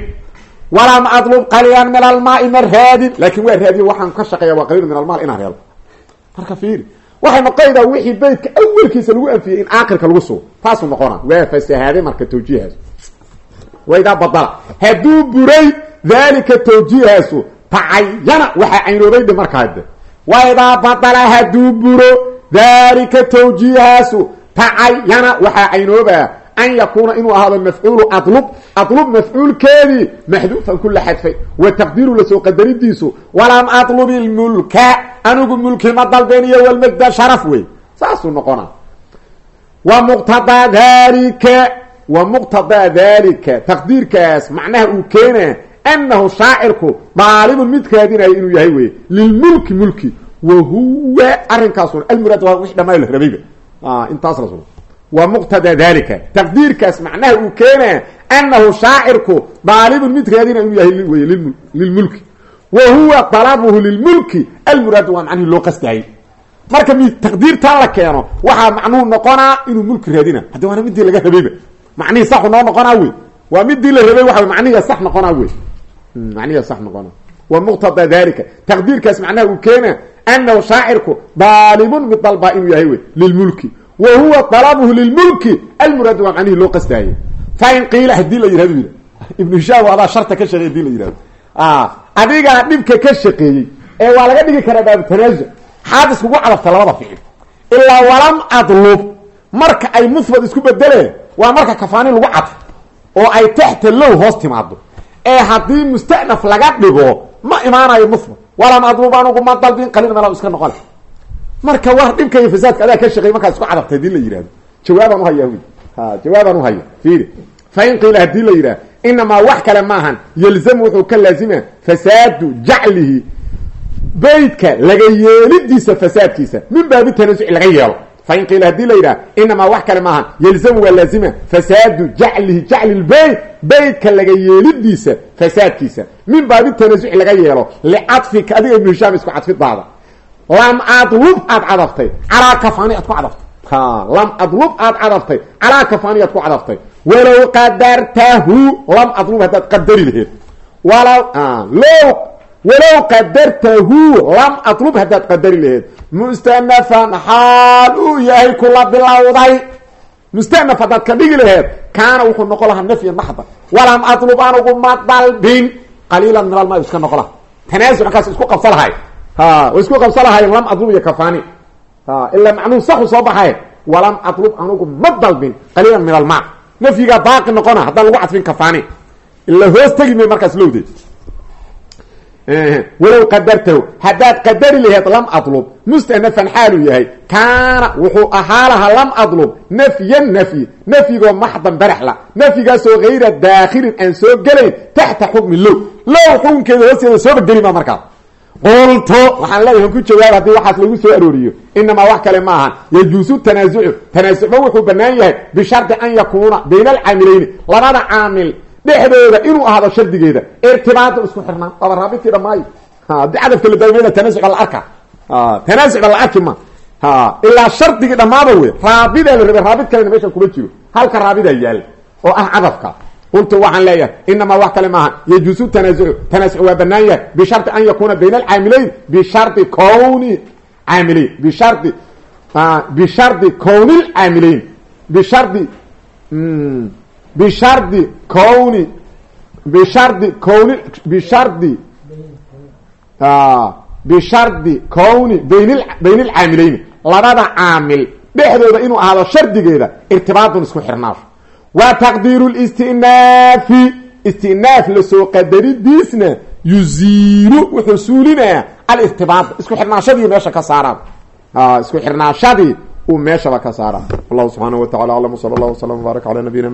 walam adlub qaliilan min almaai ma raadin. Laakin waa raadiye waxaan ka shaqeeya waa qaliil min almaal inaan helo marka waxay noqonaydaa wixii beytka awelkiisa lagu anfiyey in aakirka lagu sugo. Taasuu noqona waa fasahaade marka tawjiihaas waidaa badala. Hadduu buray daalika tawjiihaasu tacayana waxaa caynoobay dhe markaade waidaa badala hadduu buro daalika tawjiihaasu tacayana waxaa caynoobaa an yakuuna inuu ahaado mafcuulu adlub adlub mafcuulkeedii maxduufan ku la xadfay wa taqdiiru la soo qadaridiisu walam atlub ilmulka anigu mulki ma dalbeen iyo walmajda sharaf wey saasuu noqona wa muqtadaa dalika wa muqtadaa dalika taqdiirkaas macnaha uu keena anahu shaacirku daalibun mid raadinayo inuu yahay wey lilmulki mulki wa huwa arinkaasun almuraad waa wix dhamaa la rabayba intaas la wa muqtadaa dalika taqdiirkaas macnaha uu keena anahu shaacirku daalibun mid raadinayo inuu yahay wey lilmulki. Wa huwa dalabuhu marka mi taqdiirtaan la keeno waxaa macnuhu noqonaa inuu mulki raadina haddi waana midii laga rabayba macnihii saxu noo noqonaa wey waa midii la rabay waa manihi sax noqonaa wey manihi sax noqona wa muqtada dalika taqdiirkaas macnaha uu keena anahu shaacirku daalibun mid dalbaa inuu yahay wey lilmulki wa huwa dalabuhu lilmulki. Almuraad waa macnihii loo qasdaayey. Fain qiila haddii la yihahdo yidhi. Ibnu hishaam adaa sharta ka shaqey haddii la yihahdo adigaa dhibka ka shaqeeyey ee waa laga dhigi karaa baabutanaazuc xaad iskugu cadafta labada ficil ilaa walam adlub. Marka ay musbad isku bedeleen waa marka kafaani lagu cadfo oo ay taxta low hoos timaado ee haddii mustanaf laga dhigo ma imaanayo musbad. Walam adlub anugu ma dalbin qaliil meel iska noqon marka war dhibka iyo fasaadka adaa ka shaqey markaa isku cadabtay haddii la yihahdo jawaabaan uhaya wy jawaabaan uhaya fiiri. Fain qiila haddii la yidhah inamaa wax kale maahan yalzamu wuxuu ka laazima fasaadu jaclihi. Beytka laga yeelidiisa fasaadkiisa min baabi tanasuci laga yeelo. Fain qiila haddii la yidhaha inamaa wax kale maahan yalzamu waa laazima fasaadu jaclihi jacli lbeyt beytka laga yeelidiisa fasaadkiisa min baabi tanasuci laga yeelo. Licadfika adiga ibnu hishaam isku cadfidaada lam adlub aad cadaftay calaa kafani aad ku cadaftay lam adlub aad cadaftay calaa kafani aad ku cadaftay walow qadartahu lam adlub haddaad qadari laheed walow low walow qadartahu lam adlub haddaad qadari laheed mustanafan xaal uu yahay kula bilowday. Mustanaf haddaad ka dhigi laheed kaana wuxuu noqon lahaa nafyan maxda. Walam adlub anugu ma dalbin qaliilan min alma iska noqo markaas isku lahay. ha way isku qabsa lahayen lam adlub iyo kafani ilaa macnuhu saxu soo baxay. Walam adlub anugu ma dalbin qaliilan min alma nafyigaa baaqi noqona haddaan lagu cadfin kafani ila hoos tegi may markaas lowde walow qadartahu haddaad qadari laheed lam adlub mustanafan xaaluu yahay. Kaana wuxuu ahaa lahaa lam adlub nafyan nafyi nafyigoo maxdan baraxla. Nafyigaasoo hayra daakhilin aan soo gelayn taxta xukmi low. Low xukunkeeda hoosteeda sooba geli maa markaas qulto waxaan leeyahay ku jawaab haddii waxaas lagu soo arooriyo. Inamaa wax kale ma ahan yajuusu tanaasucu tanaasucba wuxuu banaan yahay bishardi an yakuuna bayna alcaamilayni labada caamil dhexdooda inuu ahaado shardigeeda. Irtibaada isku xirnaan. Waaba raabidkii dhamaayo haddii cadafka la daymada tanaasucba la arka. Tanaasucba la arki ma. Ilaa shardigii dhammaada wey raabidaa la rabay. Raabid kalena meeshan kuma jiro. Halka raabidaa cadafka qultu waxaan leeyahay inamaa wax kale maaha. Yajuusu tanaasucu tanaasuc waa banaan yahay bishardi an yakuuna bayna alcaamilayn bishardi kowni caamilayn bishardi bishardi kowni lcaamilayn bishardi bishardi kowni bishardi kowni bishardi bishardi kowni bayn bayn alcaamilayni labada caamil dhexdooda inuu ahaado shardigeeda irtibaadun isku xirnaasho wa taqdiiru lstinaafi istinaaf la soo qadaridiisna yuziilu wuxuu suulinayaa alistibaada isku xirnaashadii meesha ka saaraan. Ah, isku xirnaashadii uu meeshaba ka saaraan. Allah subxaana wa tacala aclam sala allah wasalam wbaarak ala nabiyina